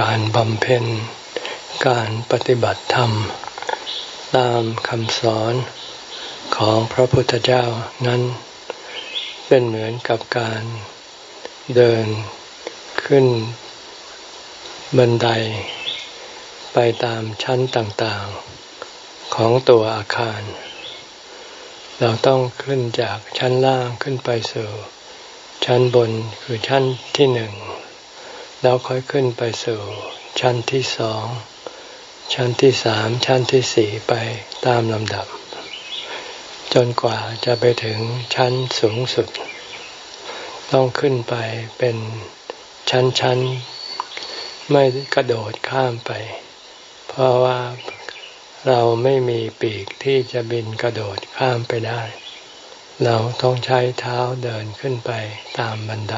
การบำเพ็ญ การปฏิบัติธรรม ตามคำสอนของพระพุทธเจ้านั้น เป็นเหมือนกับการเดินขึ้นบันได ไปตามชั้นต่างๆ ของตัวอาคาร เราต้องขึ้นจากชั้นล่างขึ้นไปสู่ ชั้นบนคือชั้นที่หนึ่ง แล้วค่อยขึ้นไปสู่ชั้นที่สอง ชั้นที่สาม ชั้นที่สี่ไปตามลำดับ จนกว่าจะไปถึงชั้นสูงสุด ต้องขึ้นไปเป็นชั้นๆ ไม่กระโดดข้ามไป เพราะว่าเราไม่มีปีกที่จะบินกระโดดข้ามไปได้ เราต้องใช้เท้าเดินขึ้นไปตามบันได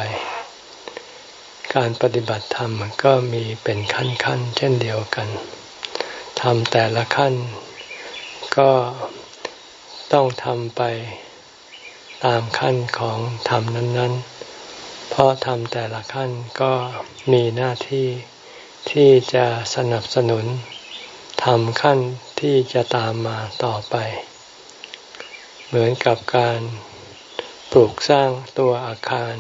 การปฏิบัติธรรมก็มีเป็นขั้นๆ เช่นเดียวกันทำแต่ละขั้น ก็ต้องทำไปตามขั้นของธรรมนั้น ๆ เพราะทำแต่ละขั้นก็มีหน้าที่ที่จะสนับสนุนทำขั้นที่จะตามมาต่อไป เหมือนกับการปลูกสร้างตัวอาคาร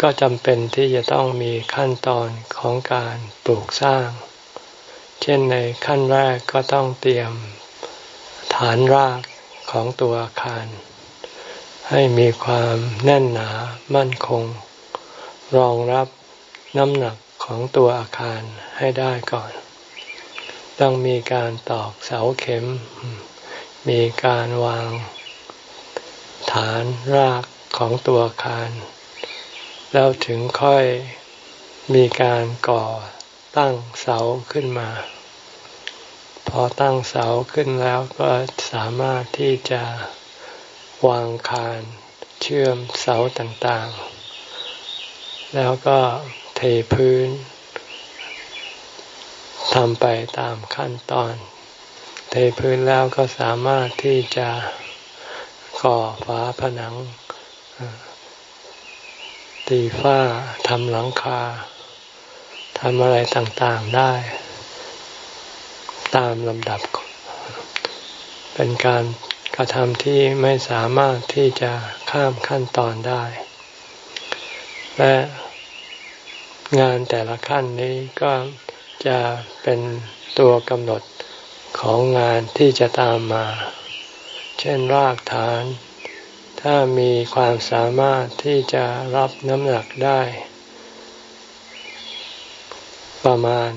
ก็จำเป็นที่จะต้องมีขั้นตอนของการปลูกสร้าง เช่นในขั้นแรกก็ต้องเตรียมฐานรากของตัวอาคาร ให้มีความแน่นหนามั่นคง รองรับน้ำหนักของตัวอาคารให้ได้ก่อน ต้องมีการตอกเสาเข็ม มีการวาง ฐานรากของตัวอาคาร แล้วถึงค่อยมีการก่อตั้งเสาขึ้นมา พอตั้งเสาขึ้นแล้วก็สามารถที่จะวางคานเชื่อมเสาต่างๆ แล้วก็เทพื้นทำไปตามขั้นตอน เทพื้นแล้วก็สามารถที่จะก่อฝาผนัง ตีฝ้าทำหลังคาทำอะไรต่างๆได้ ตามลำดับ เป็นการกระทำที่ไม่สามารถที่จะข้ามขั้นตอนได้ และงานแต่ละขั้นนี้ก็จะเป็นตัวกำหนดของงานที่จะตามมา เช่นรากฐาน ถ้ามีความสามารถที่จะรับน้ำหนักได้ ประมาณ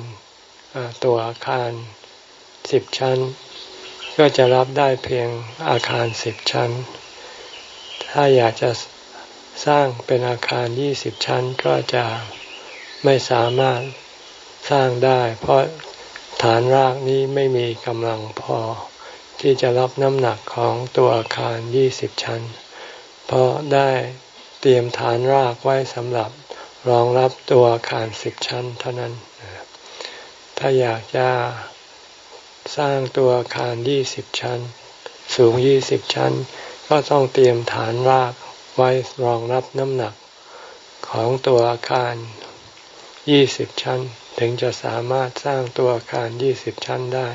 ตัวอาคารสิบชั้น ก็จะรับได้เพียงอาคารสิบชั้น ถ้าอยากจะสร้างเป็นอาคารยี่สิบชั้นก็จะไม่สามารถสร้างได้ เพราะฐานรากนี้ไม่มีกำลังพอที่จะรับน้ำหนักของตัวอาคารยี่สิบชั้น ราะได้เตรียมฐานรากไว้สำหรับรองรับตัวอาคารสิบชั้นเท่านั้น ถ้าอยากจะสร้างตัวอาคารยี่สิบชั้น สูงยี่สิบชั้น ก็ต้องเตรียมฐานรากไว้รองรับน้ำหนักของตัวอาคารยี่สิบชั้น ถึงจะสามารถสร้างตัวอาคารยี่สิบชั้นได้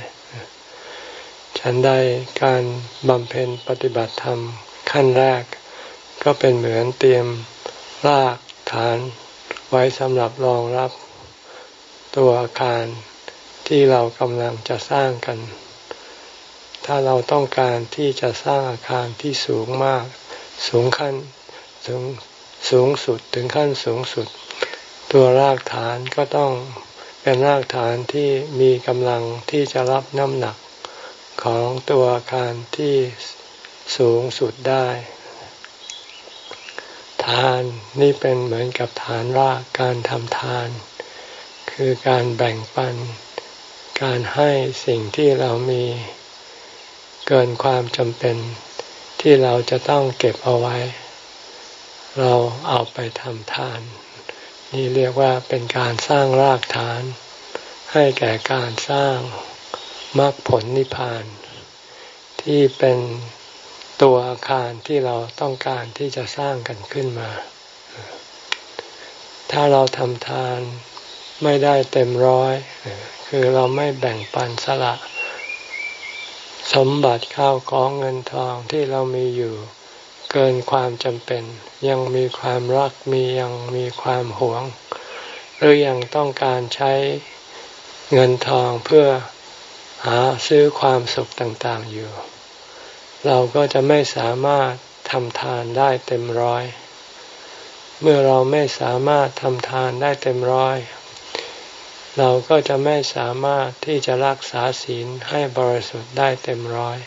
ฉันได้การบำเพ็ญปฏิบัติธรรมขั้นแรก ก็เป็นเหมือนเตรียมรากฐานไว้สำหรับรองรับตัวอาคารที่เรากำลังจะสร้างกัน ถ้าเราต้องการที่จะสร้างอาคารที่สูงมาก สูงขั้นสูงสูงสุดถึงขั้นสูงสุด ตัวรากฐานก็ต้องเป็นรากฐานที่มีกำลังที่จะรับน้ำหนักของตัวอาคารที่สูงสุดได้ ทานนี่เป็นเหมือนกับฐานรากการทำทาน คือการแบ่งปัน การให้สิ่งที่เรามีเกินความจำเป็นที่เราจะต้องเก็บเอาไว้ เราเอาไปทำทาน นี่เรียกว่าเป็นการสร้างรากฐาน ให้แก่การสร้างมรรคผลนิพพาน ที่เป็น ตัวอาคารที่เราต้องการที่จะสร้างกันขึ้นมา ถ้าเราทำทานไม่ได้เต็มร้อย คือเราไม่แบ่งปันสละ สมบัติข้าวของเงินทองที่เรามีอยู่เกินความจำเป็น ยังมีความรักมียังมีความหวง หรือยังต้องการใช้เงินทองเพื่อหาซื้อความสุขต่างๆอยู่ เราก็จะไม่สามารถทำทานได้เต็มร้อย เมื่อเราไม่สามารถทำทานได้เต็มร้อย เราก็จะไม่สามารถที่จะรักษาศีลให้บริสุทธิ์ได้เต็มร้อย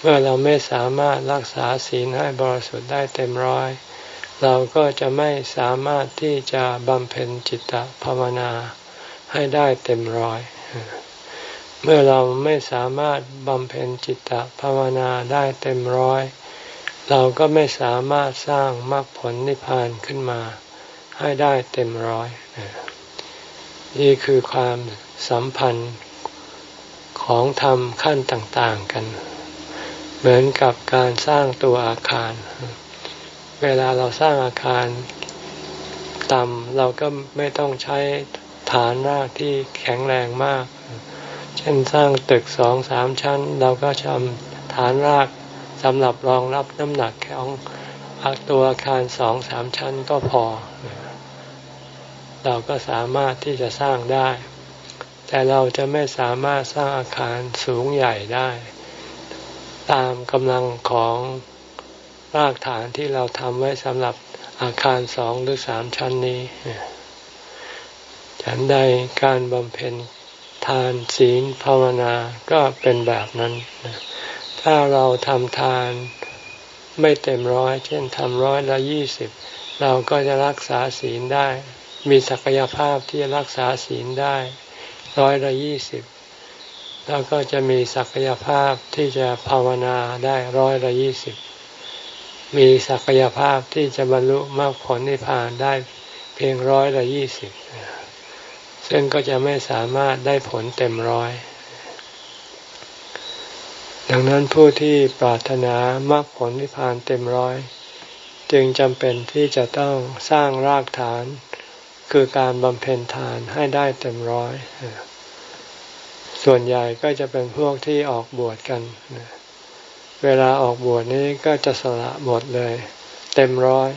เมื่อเราไม่สามารถรักษาศีลให้บริสุทธิ์ได้เต็มร้อย เราก็จะไม่สามารถที่จะบำเพ็ญจิตตภาวนาให้ได้เต็มร้อย เมื่อเราไม่สามารถบำเพ็ญจิตตภาวนาได้เต็มร้อย เราก็ไม่สามารถสร้างมรรคผลนิพพานขึ้นมา ให้ได้เต็มร้อย นี่คือความสัมพันธ์ของธรรมขั้นต่าง ๆ กัน เหมือนกับการสร้างตัวอาคาร เวลาเราสร้างอาคารต่ำเราก็ไม่ต้องใช้ฐานรากที่แข็งแรงมาก เช่นสร้างตึกสองสามชั้น เราก็ทำฐานรากสำหรับรองรับน้ำหนักของตัวอาคารสองสามชั้นก็พอ เราก็สามารถที่จะสร้างได้ แต่เราจะไม่สามารถสร้างอาคารสูงใหญ่ได้ ตามกำลังของรากฐานที่เราทำไว้สำหรับอาคารสองหรือสามชั้นนี้ ฉันใดการบำเพ็ญ ทานศีลภาวนาก็เป็นแบบนั้น ถ้าเราทำทานไม่เต็มร้อย เช่นทำร้อยละยี่สิบเราก็จะรักษาศีลได้ มีศักยภาพที่รักษาศีลได้ร้อยละยี่สิบแล้วก็จะมีศักยภาพที่จะภาวนาได้ร้อยละยี่สิบมีศักยภาพที่จะบรรลุมรรคผลนิพพานได้เพียงร้อยละยี่สิบ ซึ่งก็จะไม่สามารถได้ผลเต็มร้อย ดังนั้นผู้ที่ปรารถนามรรคผลนิพพานเต็มร้อย จึงจำเป็นที่จะต้องสร้างรากฐาน คือการบำเพ็ญทานให้ได้เต็มร้อย ส่วนใหญ่ก็จะเป็นพวกที่ออกบวชกัน เวลาออกบวชนี้ก็จะสละหมดเลย เต็มร้อย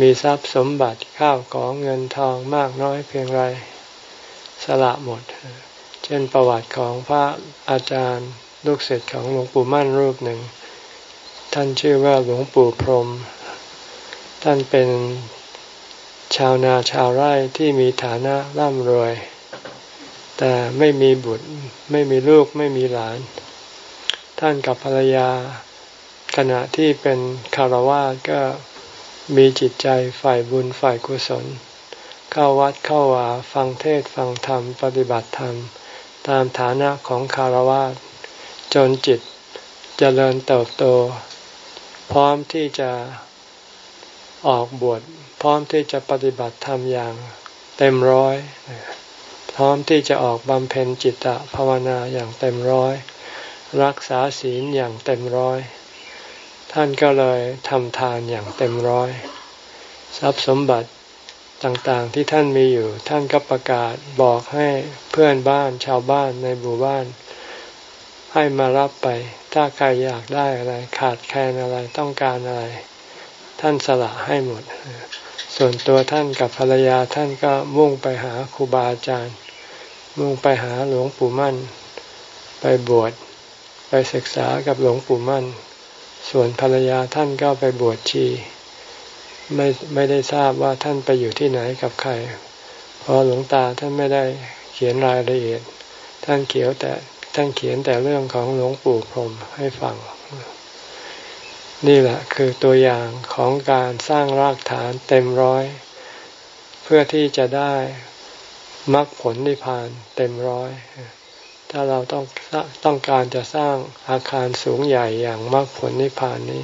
มีทรัพย์สมบัติข้าวของเงินทองมากน้อยเพียงไร สละหมด เช่นประวัติของพระอาจารย์ลูกศิษย์ของหลวงปู่มั่นรูปหนึ่ง ท่านชื่อว่าหลวงปู่พรม ท่านเป็นชาวนาชาวไร่ที่มีฐานะร่ำรวย แต่ไม่มีบุตรไม่มีลูกไม่มีหลาน ท่านกับภรรยาขณะที่เป็นคารวะก็มีจิตใจฝ่ายบุญฝ่ายกุศล เข้าวัดเข้าวาฟังเทศฟังธรรม ปฏิบัติธรรม ตามฐานะของคารวะจนจิตจเจริญเติบโต พร้อมที่จะออกบวชพร้อมที่จะปฏิบัติธรรมอย่างเต็มร้อย พร้อมที่จะออกบำเพ็ญจิตตภาวนาอย่างเต็มร้อย รักษาศีลอย่างเต็มร้อย ท่านก็เลยทำทานอย่างเต็มร้อย ทรัพย์สมบัติ ต่างๆที่ท่านมีอยู่ ท่านก็ประกาศบอกให้เพื่อนบ้านชาวบ้านในหมู่บ้าน ให้มารับไป ถ้าใครอยากได้อะไร ขาดแคลนอะไรต้องการอะไร ท่านสละให้หมด ส่วนตัวท่านกับภรรยาท่านก็มุ่งไปหาครูบาอาจารย์ มุ่งไปหาหลวงปู่มั่น ไปบวชไปศึกษากับหลวงปู่มั่น ส่วนภรรยาท่านก็ไปบวชชี ไม่ไม่ได้ทราบว่าท่านไปอยู่ที่ไหนกับใครเพราะหลวงตาท่านไม่ได้เขียนรายละเอียด ท่านเขียวแต่ท่านเขียนแต่เรื่องของหลวงปู่พรมให้ฟัง นี่แหละคือตัวอย่างของการสร้างรากฐานเต็มร้อย เพื่อที่จะได้มรรคผลนิพพานเต็มร้อย ถ้าเราต้องต้องการจะสร้างอาคารสูงใหญ่อย่างมรรคผลนิพพานนี้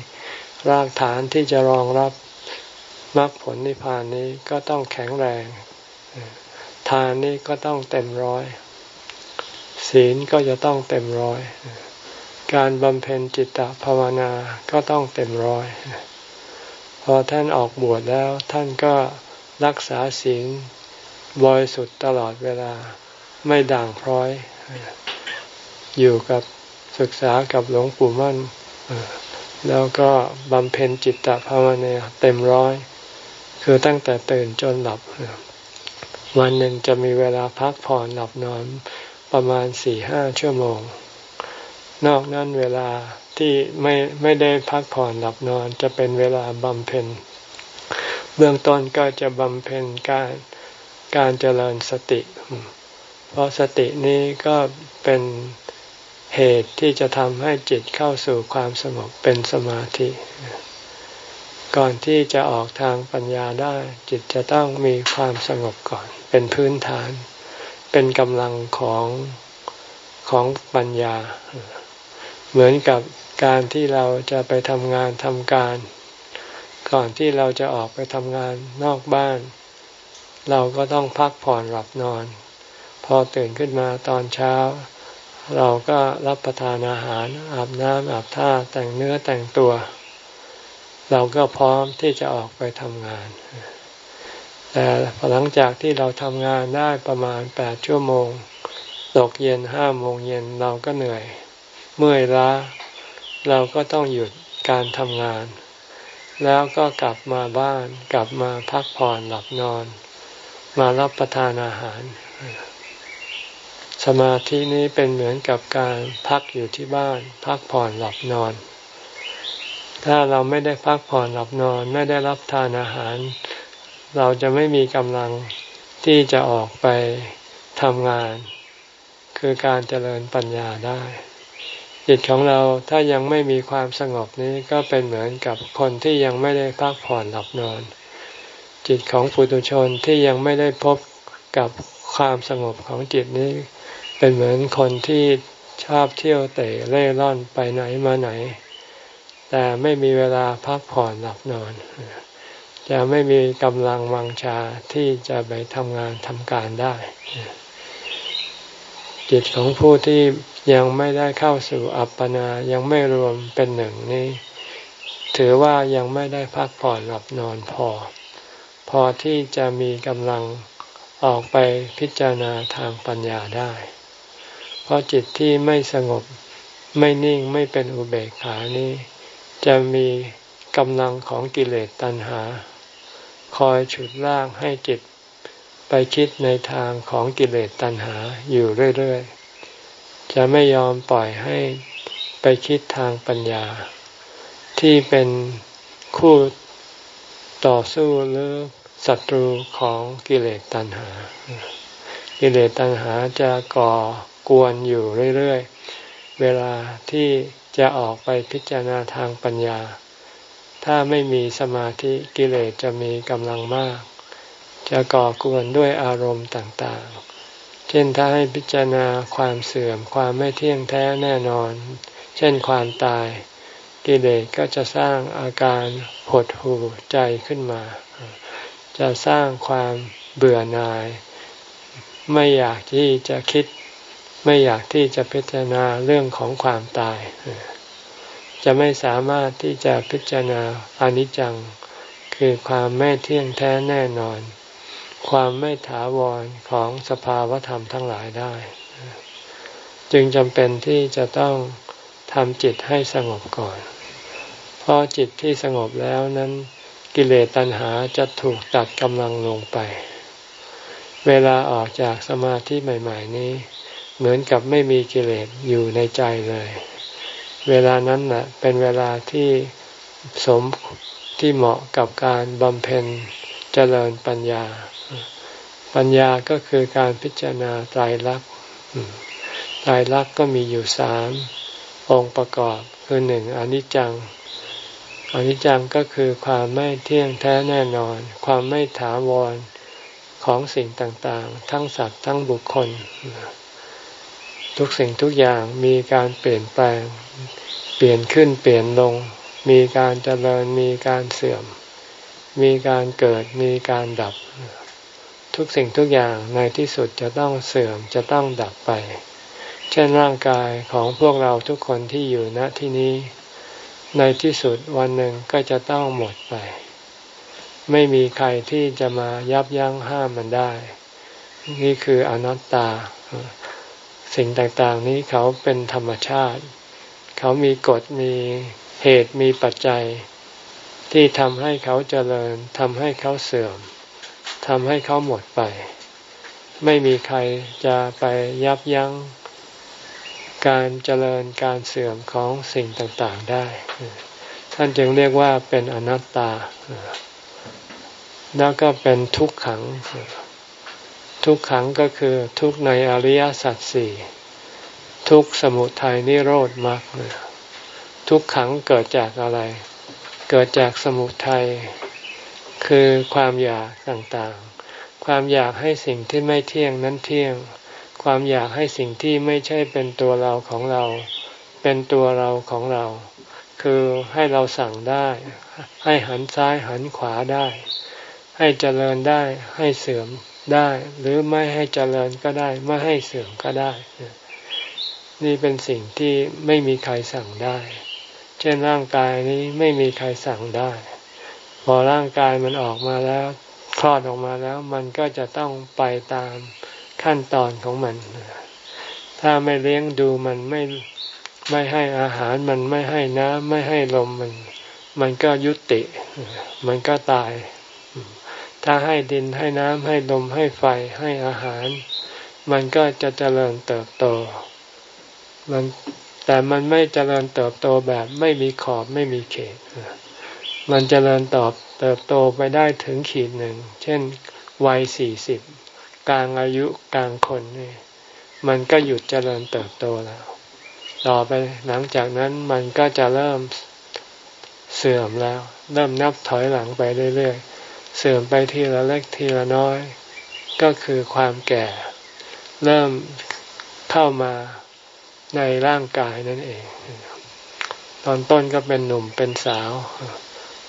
รากฐานที่จะรองรับ มรรคผลนิพพานนี้ก็ต้องแข็งแรง ทานนี้ก็ต้องเต็มร้อย ศีลก็จะต้องเต็มร้อย การบำเพ็ญจิตตภาวนาก็ต้องเต็มร้อย พอท่านออกบวชแล้วท่านก็รักษาศีลบริสุทธิ์ตลอดเวลาไม่ด่างพร้อย อยู่กับศึกษากับหลวงปู่มั่นแล้วก็บำเพ็ญจิตตภาวนาเต็มร้อย คือตั้งแต่ตื่นจนหลับ วันหนึ่งจะมีเวลาพักผ่อนหลับนอนประมาณสี่ห้าชั่วโมง นอกนั้นเวลาที่ไม่ไม่ได้พักผ่อนหลับนอนจะเป็นเวลาบำเพ็ญ เบื้องต้นก็จะบำเพ็ญการการเจริญสติ เพราะสตินี้ก็เป็นเหตุที่จะทำให้จิตเข้าสู่ความสงบเป็นสมาธิ ก่อนที่จะออกทางปัญญาได้ จิตจะต้องมีความสงบก่อน เป็นพื้นฐาน เป็นกำลังของของปัญญา เหมือนกับการที่เราจะไปทำงานทำการ ก่อนที่เราจะออกไปทำงานนอกบ้าน เราก็ต้องพักผ่อนหลับนอน พอตื่นขึ้นมาตอนเช้า เราก็รับประทานอาหารอาบน้ำอาบท่าแต่งเนื้อแต่งตัว เราก็พร้อมที่จะออกไปทำงาน แต่หลังจากที่เราทำงานได้ประมาณแปดชั่วโมง ตกเย็นห้าโมงเย็นเราก็เหนื่อย เมื่อยล้า เราก็ต้องหยุดการทำงาน แล้วก็กลับมาบ้านกลับมาพักผ่อนหลับนอน มารับประทานอาหาร สมาธินี้เป็นเหมือนกับการพักอยู่ที่บ้าน พักผ่อนหลับนอน ถ้าเราไม่ได้พักผ่อนหลับนอนไม่ได้รับทานอาหาร เราจะไม่มีกำลังที่จะออกไปทำงาน คือการเจริญปัญญาได้ จิตของเราถ้ายังไม่มีความสงบนี้ก็เป็นเหมือนกับคนที่ยังไม่ได้พักผ่อนหลับนอน จิตของปุถุชนที่ยังไม่ได้พบกับความสงบของจิตนี้ เป็นเหมือนคนที่ชอบเที่ยวเตะเล่ร่อนไปไหนมาไหน แต่ไม่มีเวลาพักผ่อนหลับนอน จะไม่มีกำลังวังชาที่จะไปทำงานทำการได้ จิตของผู้ที่ยังไม่ได้เข้าสู่อัปปนา ยังไม่รวมเป็นหนึ่งนี้ ถือว่ายังไม่ได้พักผ่อนหลับนอนพอ พอที่จะมีกำลังออกไปพิจารณาทางปัญญาได้ เพราะจิตที่ไม่สงบไม่นิ่งไม่เป็นอุเบกขานี้ จะมีกำลังของกิเลสตัณหา คอยฉุดลากให้จิตไปคิดในทางของกิเลสตัณหาอยู่เรื่อยๆ จะไม่ยอมปล่อยให้ไปคิดทางปัญญา ที่เป็นคู่ต่อสู้หรือศัตรูของกิเลสตัณหา กิเลสตัณหาจะก่อกวนอยู่เรื่อยๆ เวลาที่ จะออกไปพิจารณาทางปัญญา ถ้าไม่มีสมาธิกิเลสจะมีกำลังมาก จะก่อกวนด้วยอารมณ์ต่างๆ เช่นถ้าให้พิจารณาความเสื่อมความไม่เที่ยงแท้แน่นอน เช่นความตาย กิเลสก็จะสร้างอาการหดหู่ใจขึ้นมา จะสร้างความเบื่อหน่าย ไม่อยากที่จะคิด ไม่อยากที่จะพิจารณาเรื่องของความตาย จะไม่สามารถที่จะพิจารณาอนิจจัง คือความไม่เที่ยงแท้แน่นอน ความไม่ถาวรของสภาวธรรมทั้งหลายได้ จึงจำเป็นที่จะต้องทำจิตให้สงบก่อน เพราะจิตที่สงบแล้วนั้นกิเลสตัณหาจะถูกตัดกำลังลงไป เวลาออกจากสมาธิใหม่ ๆ นี้ เหมือนกับไม่มีกิเลสอยู่ในใจเลย เวลานั้นแหละเป็นเวลาที่สมที่เหมาะกับการบำเพ็ญเจริญปัญญา ปัญญาก็คือการพิจารณาไตรลักษณ์ไตรลักษณ์ก็มีอยู่สามองค์ประกอบคือหนึ่งอนิจจังอนิจจังก็คือความไม่เที่ยงแท้แน่นอน ความไม่ถาวรของสิ่งต่างๆ ทั้งสัตว์ทั้งบุคคล ทุกสิ่งทุกอย่างมีการเปลี่ยนแปลง เปลี่ยนขึ้นเปลี่ยนลง มีการเจริญมีการเสื่อม มีการเกิดมีการดับ ทุกสิ่งทุกอย่างในที่สุดจะต้องเสื่อมจะต้องดับไป เช่นร่างกายของพวกเราทุกคนที่อยู่ณที่นี้ ในที่สุดวันหนึ่งก็จะต้องหมดไป ไม่มีใครที่จะมายับยั้งห้ามมันได้ นี่คืออนัตตา สิ่งต่างๆนี้เขาเป็นธรรมชาติ เขามีกฎมีเหตุมีปัจจัย ที่ทำให้เขาเจริญทำให้เขาเสื่อมทำให้เขาหมดไป ไม่มีใครจะไปยับยั้งการเจริญการเสื่อมของสิ่งต่างๆได้ ท่านจึงเรียกว่าเป็นอนัตตา แล้วก็เป็นทุกขัง ทุกขังก็คือทุกในอริยสัจสี่ทุกสมุทัยนิโรธมรรคทุกขังเกิดจากอะไร เกิดจากสมุทัยคือความอยากต่างๆ ความอยากให้สิ่งที่ไม่เที่ยงนั้นเที่ยง ความอยากให้สิ่งที่ไม่ใช่เป็นตัวเราของเรา เป็นตัวเราของเรา คือให้เราสั่งได้ ให้หันซ้ายหันขวาได้ ให้เจริญได้ให้เสื่อม ได้ หรือไม่ให้เจริญก็ได้ ไม่ให้เสื่อมก็ได้ นี่เป็นสิ่งที่ไม่มีใครสั่งได้ เช่นร่างกายนี้ไม่มีใครสั่งได้ พอร่างกายมันออกมาแล้วคลอดออกมาแล้ว มันก็จะต้องไปตามขั้นตอนของมัน ถ้าไม่เลี้ยงดูมันไม่ไม่ให้อาหารมันไม่ให้น้ำไม่ให้ลมมัน มันก็ยุติ มันก็ตาย ถ้าให้ดินให้น้ำให้ลมให้ไฟให้อาหาร มันก็จะเจริญเติบโต มันแต่มันไม่เจริญเติบโตแบบไม่มีขอบไม่มีเขต มันเจริญตอบเติบโตไปได้ถึงขีดหนึ่ง เช่นวัยสี่สิบกลางอายุกลางคนนี่มันก็หยุดเจริญเติบโตแล้ว ต่อไปหลังจากนั้นมันก็จะเริ่มเสื่อมแล้ว เริ่มนับถอยหลังไปเรื่อยๆ เสื่อมไปทีละเล็กทีละน้อย ก็คือความแก่ เริ่มเข้ามาในร่างกายนั่นเอง ตอนต้นก็เป็นหนุ่มเป็นสาว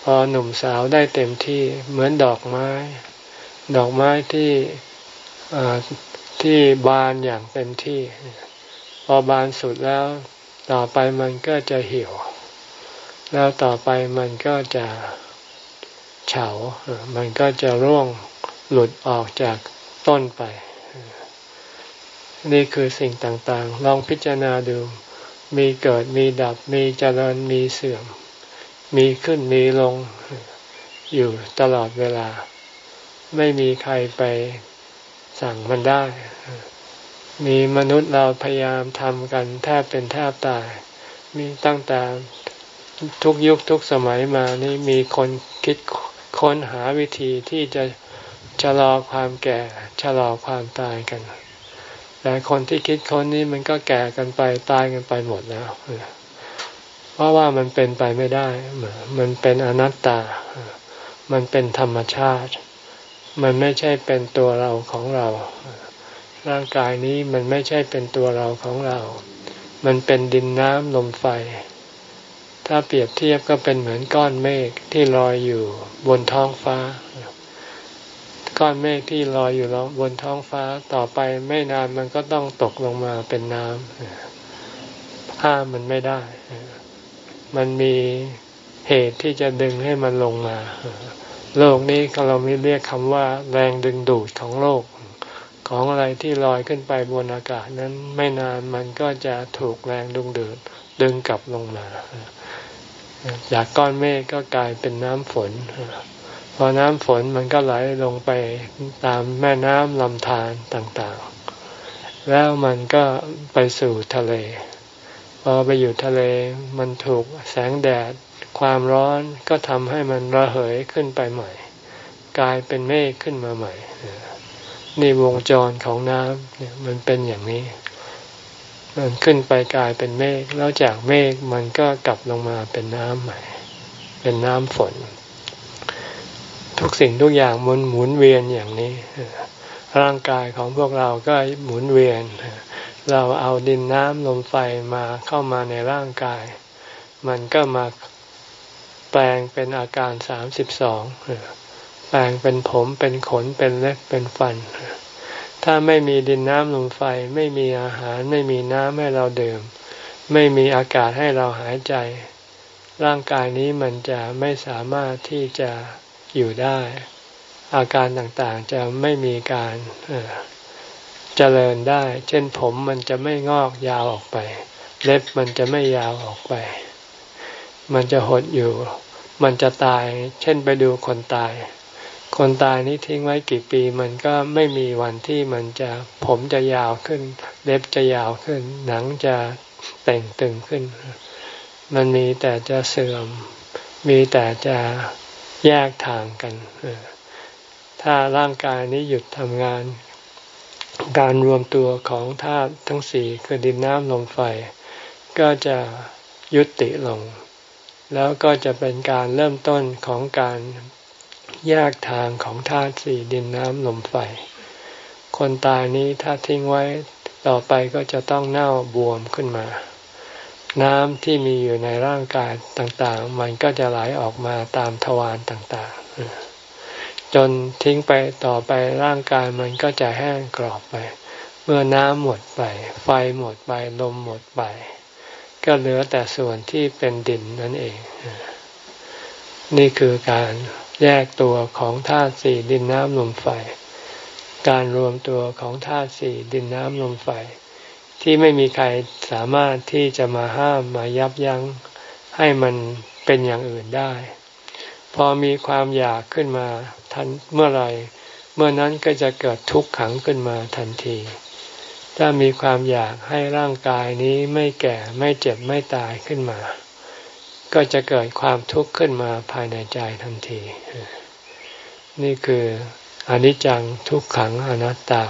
พอหนุ่มสาวได้เต็มที่เหมือนดอกไม้ ดอกไม้ที่ที่บานอย่างเต็มที่ พอบานสุดแล้วต่อไปมันก็จะเหี่ยว แล้วต่อไปมันก็จะ เฉา มันก็จะร่วงหลุดออกจากต้นไป นี่คือสิ่งต่างๆ ลองพิจารณาดู มีเกิดมีดับมีเจริญมีเสื่อม มีขึ้นมีลงอยู่ตลอดเวลา ไม่มีใครไปสั่งมันได้ มีมนุษย์เราพยายามทำกันแทบเป็นแทบตาย มีตั้งแต่ทุกยุคทุกสมัยมานี่มีคนคิด ค้นหาวิธีที่จะชะลอความแก่ชะลอความตายกัน แต่คนที่คิดค้นนี้มันก็แก่กันไปตายกันไปหมดแล้ว เพราะว่ามันเป็นไปไม่ได้ มันเป็นอนัตตา มันเป็นธรรมชาติ มันไม่ใช่เป็นตัวเราของเรา ร่างกายนี้มันไม่ใช่เป็นตัวเราของเรา มันเป็นดินน้ำลมไฟ ถ้าเปรียบเทียบก็เป็นเหมือนก้อนเมฆที่ลอยอยู่บนท้องฟ้า ก้อนเมฆที่ลอยอยู่บนท้องฟ้าต่อไปไม่นานมันก็ต้องตกลงมาเป็นน้ำห้ามมันไม่ได้ มันมีเหตุที่จะดึงให้มันลงมา โลกนี้เราไม่เรียกคำว่า แรงดึงดูดของโลก ของอะไรที่ลอยขึ้นไปบนอากาศนั้นไม่นานมันก็จะถูกแรงดึงดูดดึงกลับลงมา จากก้อนเมฆก็กลายเป็นน้ำฝน พอน้ำฝนมันก็ไหลลงไปตามแม่น้ำลำธารต่างๆ แล้วมันก็ไปสู่ทะเล พอไปอยู่ทะเลมันถูกแสงแดด ความร้อนก็ทำให้มันระเหยขึ้นไปใหม่ กลายเป็นเมฆขึ้นมาใหม่ นี่วงจรของน้ำเนี่ยมันเป็นอย่างนี้ มันขึ้นไปกลายเป็นเมฆแล้วจากเมฆมันก็กลับลงมาเป็นน้ำใหม่ เป็นน้ำฝน ทุกสิ่งทุกอย่างมันหมุนเวียนอย่างนี้ ร่างกายของพวกเราก็หมุนเวียน เราเอาดินน้ำลมไฟมาเข้ามาในร่างกาย มันก็มาแปลงเป็นอาการสามสิบสอง แปลงเป็นผมเป็นขนเป็นเล็บเป็นฟัน ถ้าไม่มีดินน้ำลมไฟ ไม่มีอาหาร ไม่มีน้ำให้เราดื่ม ไม่มีอากาศให้เราหายใจ ร่างกายนี้มันจะไม่สามารถที่จะอยู่ได้ อาการต่างๆจะไม่มีการเจริญได้ เช่นผมมันจะไม่งอกยาวออกไป เล็บมันจะไม่ยาวออกไป มันจะหดอยู่ มันจะตาย เช่นไปดูคนตาย คนตายนี้ทิ้งไว้กี่ปี มันก็ไม่มีวันที่มันจะผมจะยาวขึ้น เล็บจะยาวขึ้น หนังจะแต่งตึงขึ้น มันมีแต่จะเสื่อม มีแต่จะแยกทางกัน ถ้าร่างกายนี้หยุดทำงาน การรวมตัวของธาตุทั้งสี่คือดินน้ำลมไฟ ก็จะยุติลง แล้วก็จะเป็นการเริ่มต้นของการ แยกทางของธาตุสี่ดินน้ำลมไฟ คนตายนี้ถ้าทิ้งไว้ต่อไปก็จะต้องเน่าบวมขึ้นมา น้ำที่มีอยู่ในร่างกายต่างๆ มันก็จะไหลออกมาตามทวารต่างๆ จนทิ้งไปต่อไปร่างกายมันก็จะแห้งกรอบไป เมื่อน้ำหมดไป ไฟหมดไปลมหมดไป ก็เหลือแต่ส่วนที่เป็นดินนั่นเอง นี่คือการ แยกตัวของธาตุสี่ดินน้ำลมไฟ การรวมตัวของธาตุสี่ดินน้ำลมไฟ ที่ไม่มีใครสามารถที่จะมาห้ามมายับยั้งให้มันเป็นอย่างอื่นได้ พอมีความอยากขึ้นมาทันเมื่อไรเมื่อนั้นก็จะเกิดทุกข์ขังขึ้นมาทันที ถ้ามีความอยากให้ร่างกายนี้ไม่แก่ไม่เจ็บไม่ตายขึ้นมา ก็จะเกิดความทุกข์ขึ้นมาภายในใจทันที นี่คืออนิจจังทุกขังอนัตตา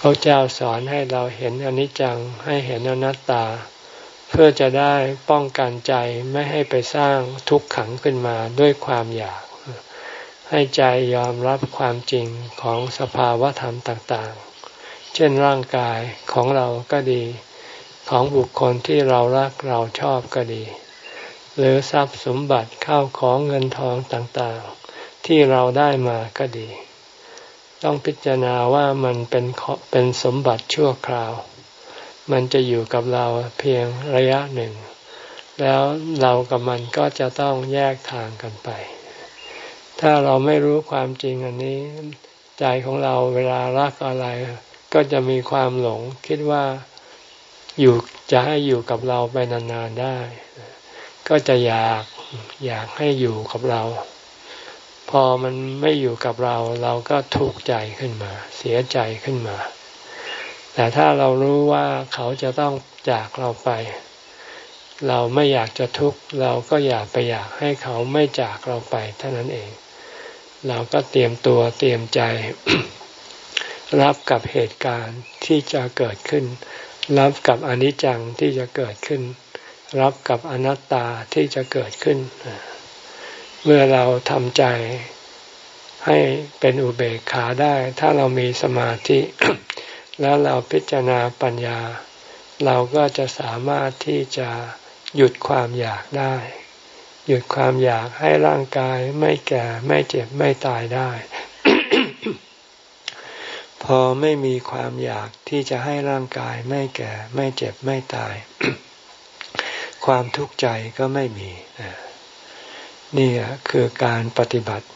พระเจ้าสอนให้เราเห็นอนิจจังให้เห็นอนัตตา เพื่อจะได้ป้องกันใจไม่ให้ไปสร้างทุกขังขึ้นมาด้วยความอยาก ให้ใจยอมรับความจริงของสภาวะธรรมต่างๆ เช่นร่างกายของเราก็ดี ของบุคคลที่เรารักเราชอบก็ดี หรือทรัพย์สมบัติเข้าของเงินทองต่างๆ ที่เราได้มาก็ดี ต้องพิจารณาว่ามันเป็นเป็นสมบัติชั่วคราว มันจะอยู่กับเราเพียงระยะหนึ่ง แล้วเรากับมันก็จะต้องแยกทางกันไป ถ้าเราไม่รู้ความจริงอันนี้ ใจของเราเวลารักอะไร ก็จะมีความหลงคิดว่าอยู่จะให้อยู่กับเราไปนานๆได้ ก็จะอยากอยากให้อยู่กับเรา พอมันไม่อยู่กับเรา เราก็ทุกข์ใจขึ้นมา เสียใจขึ้นมา แต่ถ้าเรารู้ว่าเขาจะต้องจากเราไป เราไม่อยากจะทุกข์เราก็อยากไปอยากให้เขาไม่จากเราไปเท่านั้นเอง เราก็เตรียมตัวเตรียมใจ รับกับเหตุการณ์ที่จะเกิดขึ้น รับกับอนิจจังที่จะเกิดขึ้น รับกับอนัตตาที่จะเกิดขึ้น เมื่อเราทำใจให้เป็นอุเบกขาได้ ถ้าเรามีสมาธิ แล้วเราพิจารณาปัญญา เราก็จะสามารถที่จะหยุดความอยากได้ หยุดความอยากให้ร่างกายไม่แก่ไม่เจ็บไม่ตายได้ พอไม่มีความอยากที่จะให้ร่างกายไม่แก่ไม่เจ็บไม่ตาย ความทุกข์ใจก็ไม่มีนี่คือการปฏิบัติ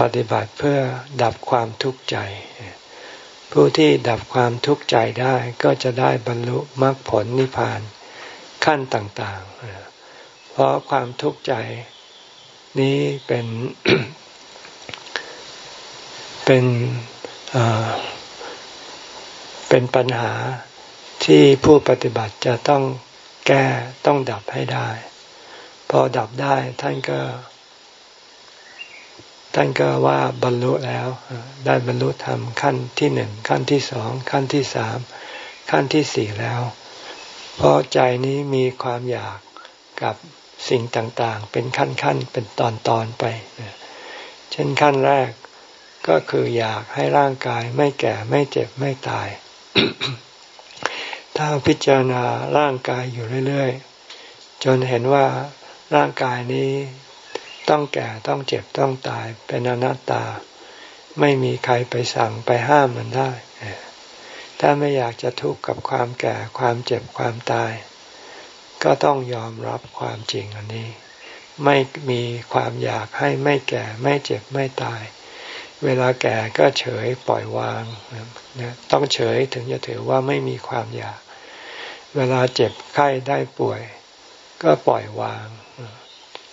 ปฏิบัติเพื่อดับความทุกข์ใจ ผู้ที่ดับความทุกข์ใจได้ก็จะได้บรรลุมรรคผลนิพพานขั้นต่าง ๆ เพราะความทุกข์ใจ นี้เป็นเป็นเป็นปัญหาที่ผู้ปฏิบัติจะต้อง แก้ต้องดับให้ได้ พอดับได้ท่านก็ ท่านก็ว่าบรรลุแล้วได้บรรลุธรรมขั้นที่หนึ่งขั้นที่สองขั้นที่สามขั้นที่สี่แล้ว เพราะใจนี้มีความอยากกับสิ่งต่างๆ เป็นขั้นๆ เป็นตอนๆไป เช่นขั้นแรกก็คืออยากให้ร่างกายไม่แก่ไม่เจ็บไม่ตาย ถ้าพิจารณาร่างกายอยู่เรื่อยๆ จนเห็นว่าร่างกายนี้ต้องแก่ต้องเจ็บต้องตายเป็นอนัตตา ไม่มีใครไปสั่งไปห้ามมันได้ ถ้าไม่อยากจะทุกข์กับความแก่ความเจ็บความตาย ก็ต้องยอมรับความจริงอันนี้ ไม่มีความอยากให้ไม่แก่ไม่เจ็บไม่ตาย เวลาแก่ก็เฉยปล่อยวาง ต้องเฉยถึงจะถือว่าไม่มีความอยาก เวลาเจ็บไข้ได้ป่วย ก็ปล่อยวาง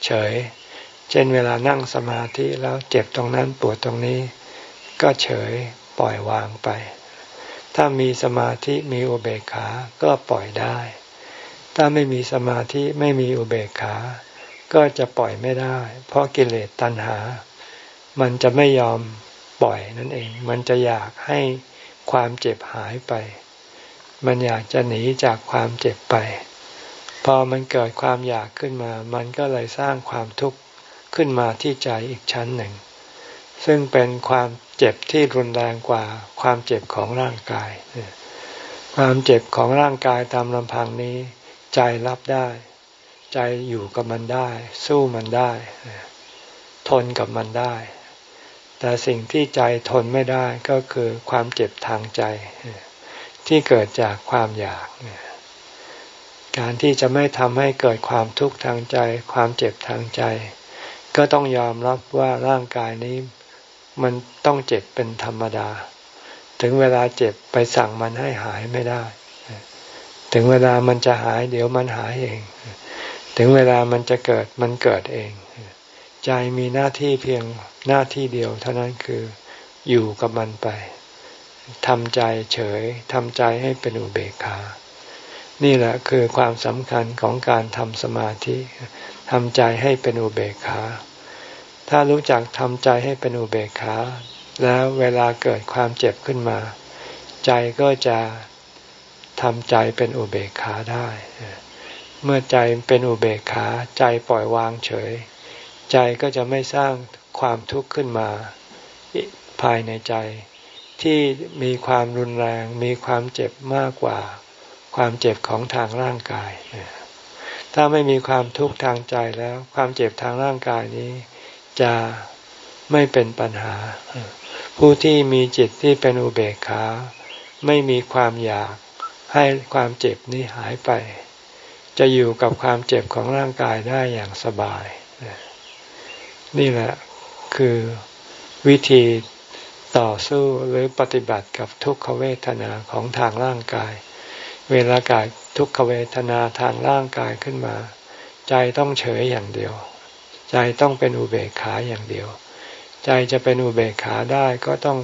เฉย เช่นเวลานั่งสมาธิแล้วเจ็บตรงนั้นปวดตรงนี้ ก็เฉยปล่อยวางไป ถ้ามีสมาธิมีอุเบกขา ก็ปล่อยได้ ถ้าไม่มีสมาธิไม่มีอุเบกขา ก็จะปล่อยไม่ได้ เพราะกิเลสตัณหา มันจะไม่ยอมปล่อยนั่นเอง มันจะอยากให้ความเจ็บหายไป มันอยากจะหนีจากความเจ็บไป พอมันเกิดความอยากขึ้นมา มันก็เลยสร้างความทุกข์ขึ้นมาที่ใจอีกชั้นหนึ่ง ซึ่งเป็นความเจ็บที่รุนแรงกว่าความเจ็บของร่างกาย ความเจ็บของร่างกายตามลำพังนี้ ใจรับได้ ใจอยู่กับมันได้ สู้มันได้ ทนกับมันได้ แต่สิ่งที่ใจทนไม่ได้ก็คือความเจ็บทางใจ ที่เกิดจากความอยาก การที่จะไม่ทำให้เกิดความทุกข์ทางใจ ความเจ็บทางใจ ก็ต้องยอมรับว่าร่างกายนี้ มันต้องเจ็บเป็นธรรมดา ถึงเวลาเจ็บไปสั่งมันให้หายไม่ได้ ถึงเวลามันจะหายเดี๋ยวมันหายเอง ถึงเวลามันจะเกิดมันเกิดเอง ใจมีหน้าที่เพียงหน้าที่เดียว เท่านั้นคืออยู่กับมันไป ทำใจเฉยทำใจให้เป็นอุเบกขา นี่แหละคือความสำคัญของการทำสมาธิทำใจให้เป็นอุเบกขา ถ้ารู้จักทำใจให้เป็นอุเบกขา แล้วเวลาเกิดความเจ็บขึ้นมา ใจก็จะทำใจเป็นอุเบกขาได้ เมื่อใจเป็นอุเบกขา ใจปล่อยวางเฉย ใจก็จะไม่สร้างความทุกข์ขึ้นมาภายในใจ ที่มีความรุนแรง มีความเจ็บมากกว่า ความเจ็บของทางร่างกาย ถ้าไม่มีความทุกข์ทางใจแล้ว ความเจ็บทางร่างกายนี้จะไม่เป็นปัญหา ผู้ที่มีจิตที่เป็นอุเบกขา ไม่มีความอยากให้ความเจ็บนี้หายไป จะอยู่กับความเจ็บของร่างกายได้อย่างสบาย นี่แหละคือวิธี ต่อสู้หรือปฏิบัติกับทุกขเวทนาของทางร่างกาย เวลากายทุกขเวทนาทางร่างกายขึ้นมา ใจต้องเฉยอย่างเดียว ใจต้องเป็นอุเบกขาอย่างเดียว ใจจะเป็นอุเบกขาได้ก็ต้อง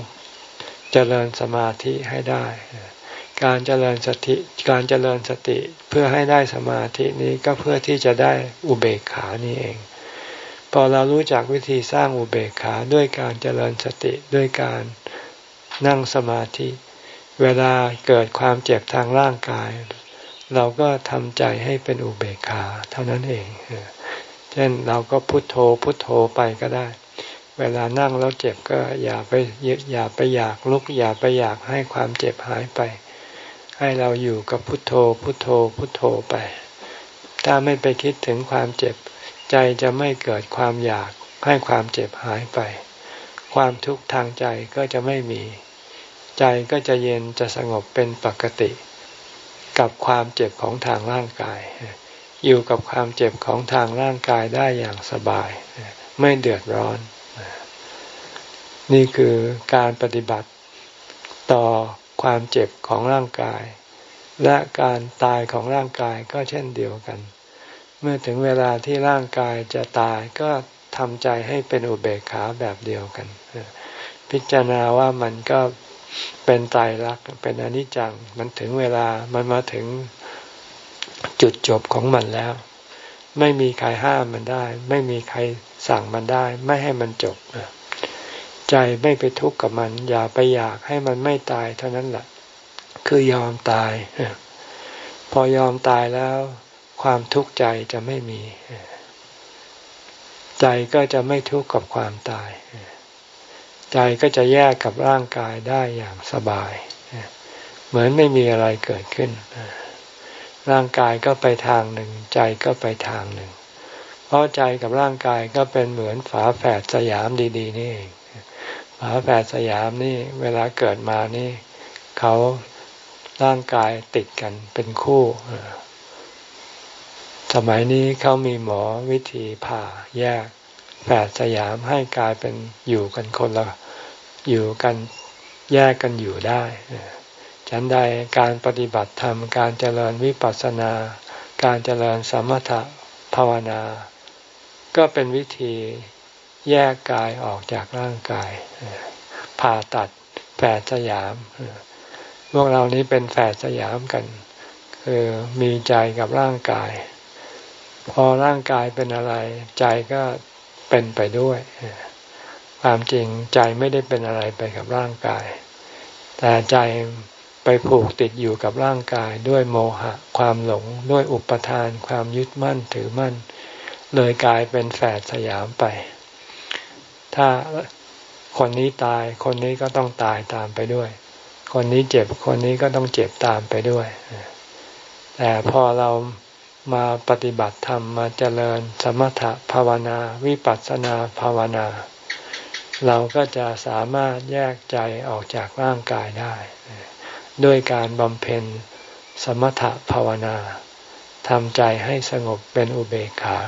เจริญสมาธิให้ได้ การเจริญสติการเจริญสติเพื่อให้ได้สมาธินี้ก็เพื่อที่จะได้อุเบกขานี่เอง พอเรารู้จักวิธีสร้างอุเบกขาด้วยการเจริญสติด้วยการนั่งสมาธิ เวลาเกิดความเจ็บทางร่างกาย เราก็ทำใจให้เป็นอุเบกขาเท่านั้นเอง เช่นเราก็พุโทโธพุโทโธไปก็ได้ เวลานั่งแล้วเจ็บก็อย่าไปอย่าไปอยากลุกอย่าไปอยากให้ความเจ็บหายไป ให้เราอยู่กับพุโทโธพุโทโธพุโทโธไป ถ้าไม่ไปคิดถึงความเจ็บ ใจจะไม่เกิดความอยากให้ความเจ็บหายไป ความทุกข์ทางใจก็จะไม่มี ใจก็จะเย็นจะสงบเป็นปกติ กับความเจ็บของทางร่างกาย อยู่กับความเจ็บของทางร่างกายได้อย่างสบาย ไม่เดือดร้อน นี่คือการปฏิบัติต่อความเจ็บของร่างกาย และการตายของร่างกายก็เช่นเดียวกัน เมื่อถึงเวลาที่ร่างกายจะตายก็ทำใจให้เป็นอุเบกขาแบบเดียวกัน พิจารณาว่ามันก็เป็นตายรักเป็นอนิจจัง มันถึงเวลามันมาถึงจุดจบของมันแล้ว ไม่มีใครห้ามมันได้ ไม่มีใครสั่งมันได้ ไม่ให้มันจบใจไม่ไปทุกข์กับมัน อย่าไปอยากให้มันไม่ตายเท่านั้นแหละคือยอมตาย พอยอมตายแล้ว ความทุกข์ใจจะไม่มี ใจก็จะไม่ทุกข์กับความตาย ใจก็จะแยกกับร่างกายได้อย่างสบาย เหมือนไม่มีอะไรเกิดขึ้น ร่างกายก็ไปทางหนึ่ง ใจก็ไปทางหนึ่ง เพราะใจกับร่างกายก็เป็นเหมือนฝาแฝดสยามดี ๆ นี่เองฝาแฝดสยามนี่เวลาเกิดมานี่ เขาร่างกายติดกันเป็นคู่ สมัยนี้เขามีหมอวิธีผ่าแยกแฝดสยามให้กลายเป็นอยู่กันคนละอยู่กันแยกกันอยู่ได้ฉันใดการปฏิบัติธรรมการเจริญวิปัสสนา การเจริญสมถะภาวนา ก็เป็นวิธีแยกกายออกจากร่างกายผ่าตัดแฝดสยามพวกเรานี้เป็นแฝดสยามกัน คือมีใจกับร่างกาย พอร่างกายเป็นอะไร ใจก็เป็นไปด้วย ความจริงใจไม่ได้เป็นอะไรไปกับร่างกาย แต่ใจไปผูกติดอยู่กับร่างกายด้วยโมหะ ความหลงด้วยอุปทาน ความยึดมั่นถือมั่น เลยกลายเป็นแฝดสยามไป ถ้าคนนี้ตายคนนี้ก็ต้องตายตามไปด้วย คนนี้เจ็บคนนี้ก็ต้องเจ็บตามไปด้วย แต่พอเรา มาปฏิบัติธรรมมาเจริญสมถะภาวนาวิปัสสนาภาวนา เราก็จะสามารถแยกใจออกจากร่างกายได้ ด้วยการบำเพ็ญสมถะภาวนาทำใจให้สงบเป็นอุเบกขา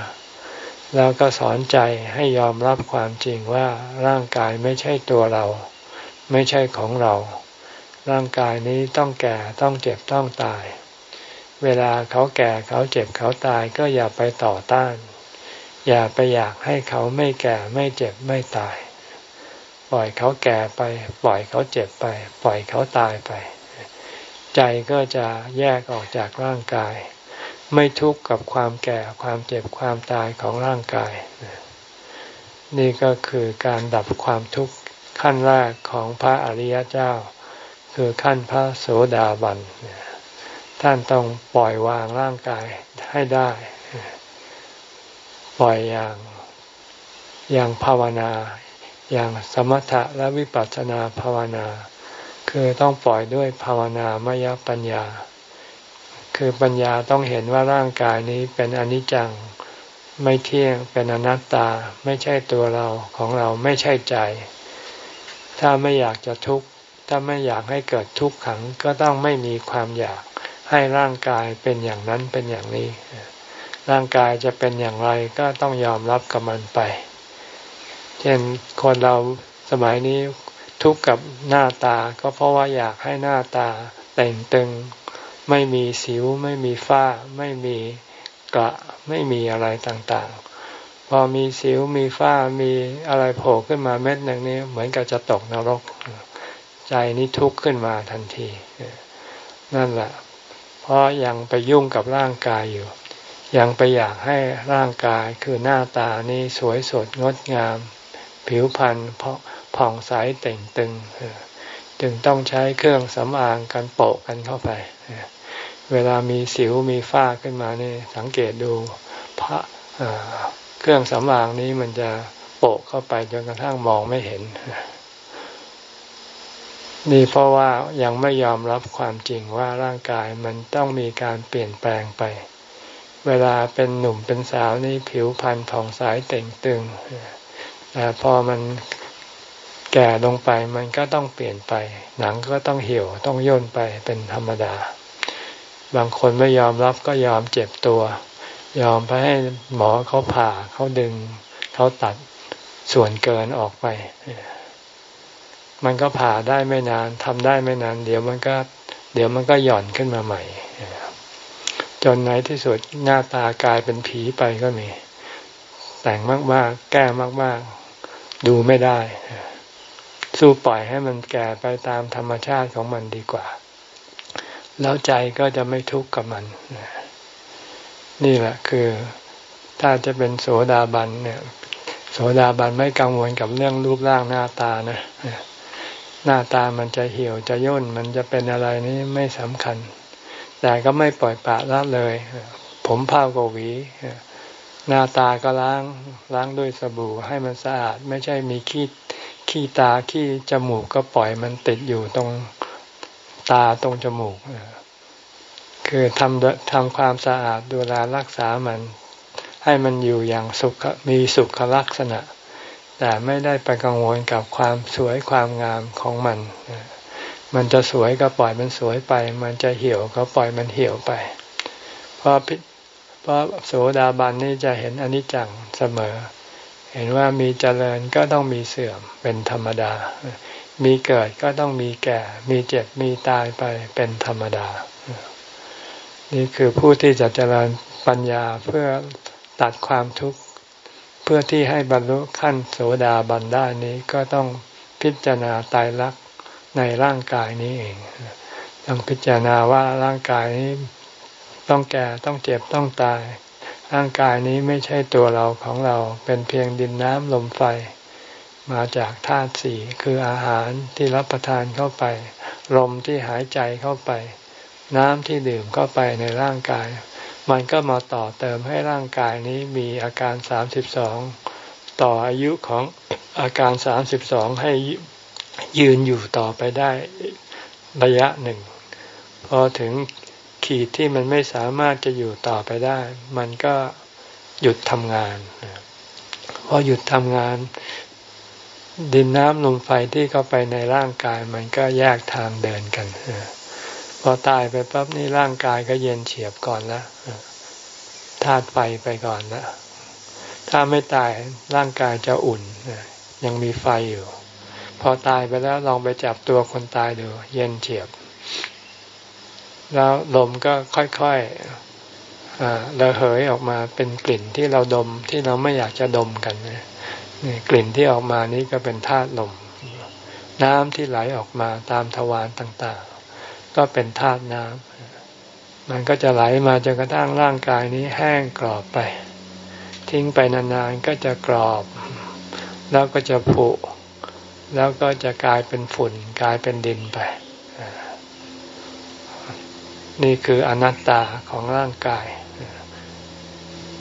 แล้วก็สอนใจให้ยอมรับความจริงว่าร่างกายไม่ใช่ตัวเรา ไม่ใช่ของเรา ร่างกายนี้ต้องแก่ต้องเจ็บต้องตาย เวลาเขาแก่เขาเจ็บเขาตายก็อย่าไปต่อต้าน อย่าไปอยากให้เขาไม่แก่ไม่เจ็บไม่ตาย ปล่อยเขาแก่ไป ปล่อยเขาเจ็บไป ปล่อยเขาตายไป ใจก็จะแยกออกจากร่างกาย ไม่ทุกข์กับความแก่ความเจ็บความตายของร่างกาย นี่ก็คือการดับความทุกข์ขั้นแรกของพระอริยเจ้า คือขั้นพระโสดาบัน ท่านต้องปล่อยวางร่างกายให้ได้ ปล่อยอย่างอย่างภาวนา อย่างสมถะและวิปัสสนาภาวนา คือต้องปล่อยด้วยภาวนามยปัญญา คือปัญญาต้องเห็นว่าร่างกายนี้เป็นอนิจจังไม่เที่ยงเป็นอนัตตาไม่ใช่ตัวเราของเราไม่ใช่ใจ ถ้าไม่อยากจะทุกข์ถ้าไม่อยากให้เกิดทุกข์ขังก็ต้องไม่มีความอยาก ให้ร่างกายเป็นอย่างนั้นเป็นอย่างนี้ ร่างกายจะเป็นอย่างไรก็ต้องยอมรับกับมันไป เช่นคนเราสมัยนี้ทุกข์กับหน้าตาก็เพราะว่าอยากให้หน้าตาแต่งตึง ไม่มีสิว ไม่มีฝ้า ไม่มีกระไม่มีอะไรต่างๆ พอมีสิวมีฝ้ามีอะไรโผล่ขึ้นมาเม็ดหนึ่งนี้เหมือนกับจะตกนรก ใจนี้ทุกข์ขึ้นมาทันที นั่นแหละ ราะยังไปยุ่งกับร่างกายอยู่ ยังไปอยากให้ร่างกายคือหน้าตานี้สวยสดงดงาม ผิวพรรณผ่องใสเต่งตึง จึงต้องใช้เครื่องสำอางกันโปะกันเข้าไปเวลามีสิวมีฝ้าขึ้นมานี่สังเกตดูพระเครื่องสำอางนี้มันจะโปะเข้าไปจนกระทั่งมองไม่เห็น นี่เพราะว่ายังไม่ยอมรับความจริงว่าร่างกายมันต้องมีการเปลี่ยนแปลงไป เวลาเป็นหนุ่มเป็นสาวนี่ผิวพรรณผ่องใสเต่งตึง แต่พอมันแก่ลงไปมันก็ต้องเปลี่ยนไป หนังก็ต้องเหี่ยวต้องย่นไปเป็นธรรมดา บางคนไม่ยอมรับก็ยอมเจ็บตัว ยอมไปให้หมอเขาผ่าเขาดึงเขาตัดส่วนเกินออกไป มันก็ผ่าได้ไม่นานทำได้ไม่นาน เดี๋ยวมันก็ เดี๋ยวมันก็หย่อนขึ้นมาใหม่ จนในที่สุดหน้าตากลายเป็นผีไปก็มี แต่งมากๆ แก้มากๆ ดูไม่ได้ สู้ปล่อยให้มันแก่ไปตามธรรมชาติของมันดีกว่า แล้วใจก็จะไม่ทุกข์กับมัน นี่แหละคือถ้าจะเป็นโสดาบันเนี่ย โสดาบันไม่กังวลกับเรื่องรูปร่างหน้าตานะ หน้าตามันจะเหี่ยวจะย่นมันจะเป็นอะไรนี่ไม่สำคัญ แต่ก็ไม่ปล่อยปละละเลย ผมผ้าก็หวี หน้าตาก็ล้างล้างด้วยสบู่ให้มันสะอาด ไม่ใช่มีขี้ขี้ตาขี้จมูกก็ปล่อยมันติดอยู่ตรงตาตรงจมูก คือทำทำความสะอาดดูแลรักษามัน ให้มันอยู่อย่างสุขมีสุขลักษณะ แต่ไม่ได้ไปกังวลกับความสวยความงามของมัน มันจะสวยก็ปล่อยมันสวยไป มันจะเหี่ยวก็ปล่อยมันเหี่ยวไป เพราะเพราะโสดาบันนี่จะเห็นอนิจจังเสมอ เห็นว่ามีเจริญก็ต้องมีเสื่อมเป็นธรรมดา มีเกิดก็ต้องมีแก่ มีเจ็บมีตายไปเป็นธรรมดา นี่คือผู้ที่จะเจริญปัญญาเพื่อตัดความทุกข์ พื่อที่ให้บรรลุขั้นโสดาบันได้นี้ก็ต้องพิจารณาตายรักในร่างกายนี้เอง ต้องพิจารณาว่าร่างกายนี้ต้องแก่ต้องเจ็บต้องตาย ร่างกายนี้ไม่ใช่ตัวเราของเราเป็นเพียงดินน้ำลมไฟ มาจากธาตุสี่คืออาหารที่รับประทานเข้าไป ลมที่หายใจเข้าไป น้ำที่ดื่มเข้าไปในร่างกาย มันก็มาต่อเติมให้ร่างกายนี้มีอาการสามสิบสองต่ออายุของอาการสามสิบสองให้ยืนอยู่ต่อไปได้ระยะหนึ่ง พอถึงขีดที่มันไม่สามารถจะอยู่ต่อไปได้ มันก็หยุดทำงานพอหยุดทำงาน ดินน้ำลมไฟที่เข้าไปในร่างกาย มันก็แยกทางเดินกัน พอตายไปปั๊บนี่ร่างกายก็เย็นเฉียบก่อนแล้วธาตุไฟไปก่อนแล้วถ้าไม่ตายร่างกายจะอุ่นยังมีไฟอยู่ พอตายไปแล้วลองไปจับตัวคนตายดู เย็นเฉียบ แล้วลมก็ค่อยๆระเหยออกมาเป็นกลิ่นที่เราดมที่เราไม่อยากจะดมกันนี่กลิ่นที่ออกมานี้ก็เป็นธาตุลม น้ำที่ไหลออกมาตามทวารต่างๆ ก็เป็นธาตุน้ำมันก็จะไหลมาจนกระทั่งร่างกายนี้แห้งกรอบไป ทิ้งไปนานๆก็จะกรอบ แล้วก็จะผุ แล้วก็จะกลายเป็นฝุ่น กลายเป็นดินไป นี่คืออนัตตาของร่างกาย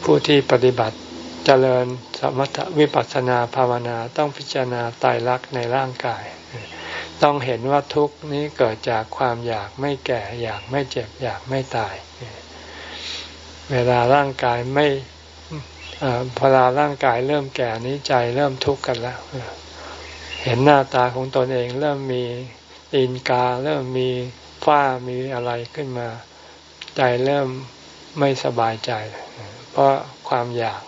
ผู้ที่ปฏิบัติเจริญสมถวิปัสสนาภาวนาต้องพิจารณาตายรักในร่างกาย ต้องเห็นว่าทุกนี้เกิดจากความอยากไม่แก่อยากไม่เจ็บอยากไม่ตาย เวลาร่างกายไม่พอลาร่างกายเริ่มแก่นี้ใจเริ่มทุกข์กันแล้ว เห็นหน้าตาของตนเองเริ่มมีอินกา เริ่มมีฝ้ามีอะไรขึ้นมา ใจเริ่มไม่สบายใจ เพราะความอยาก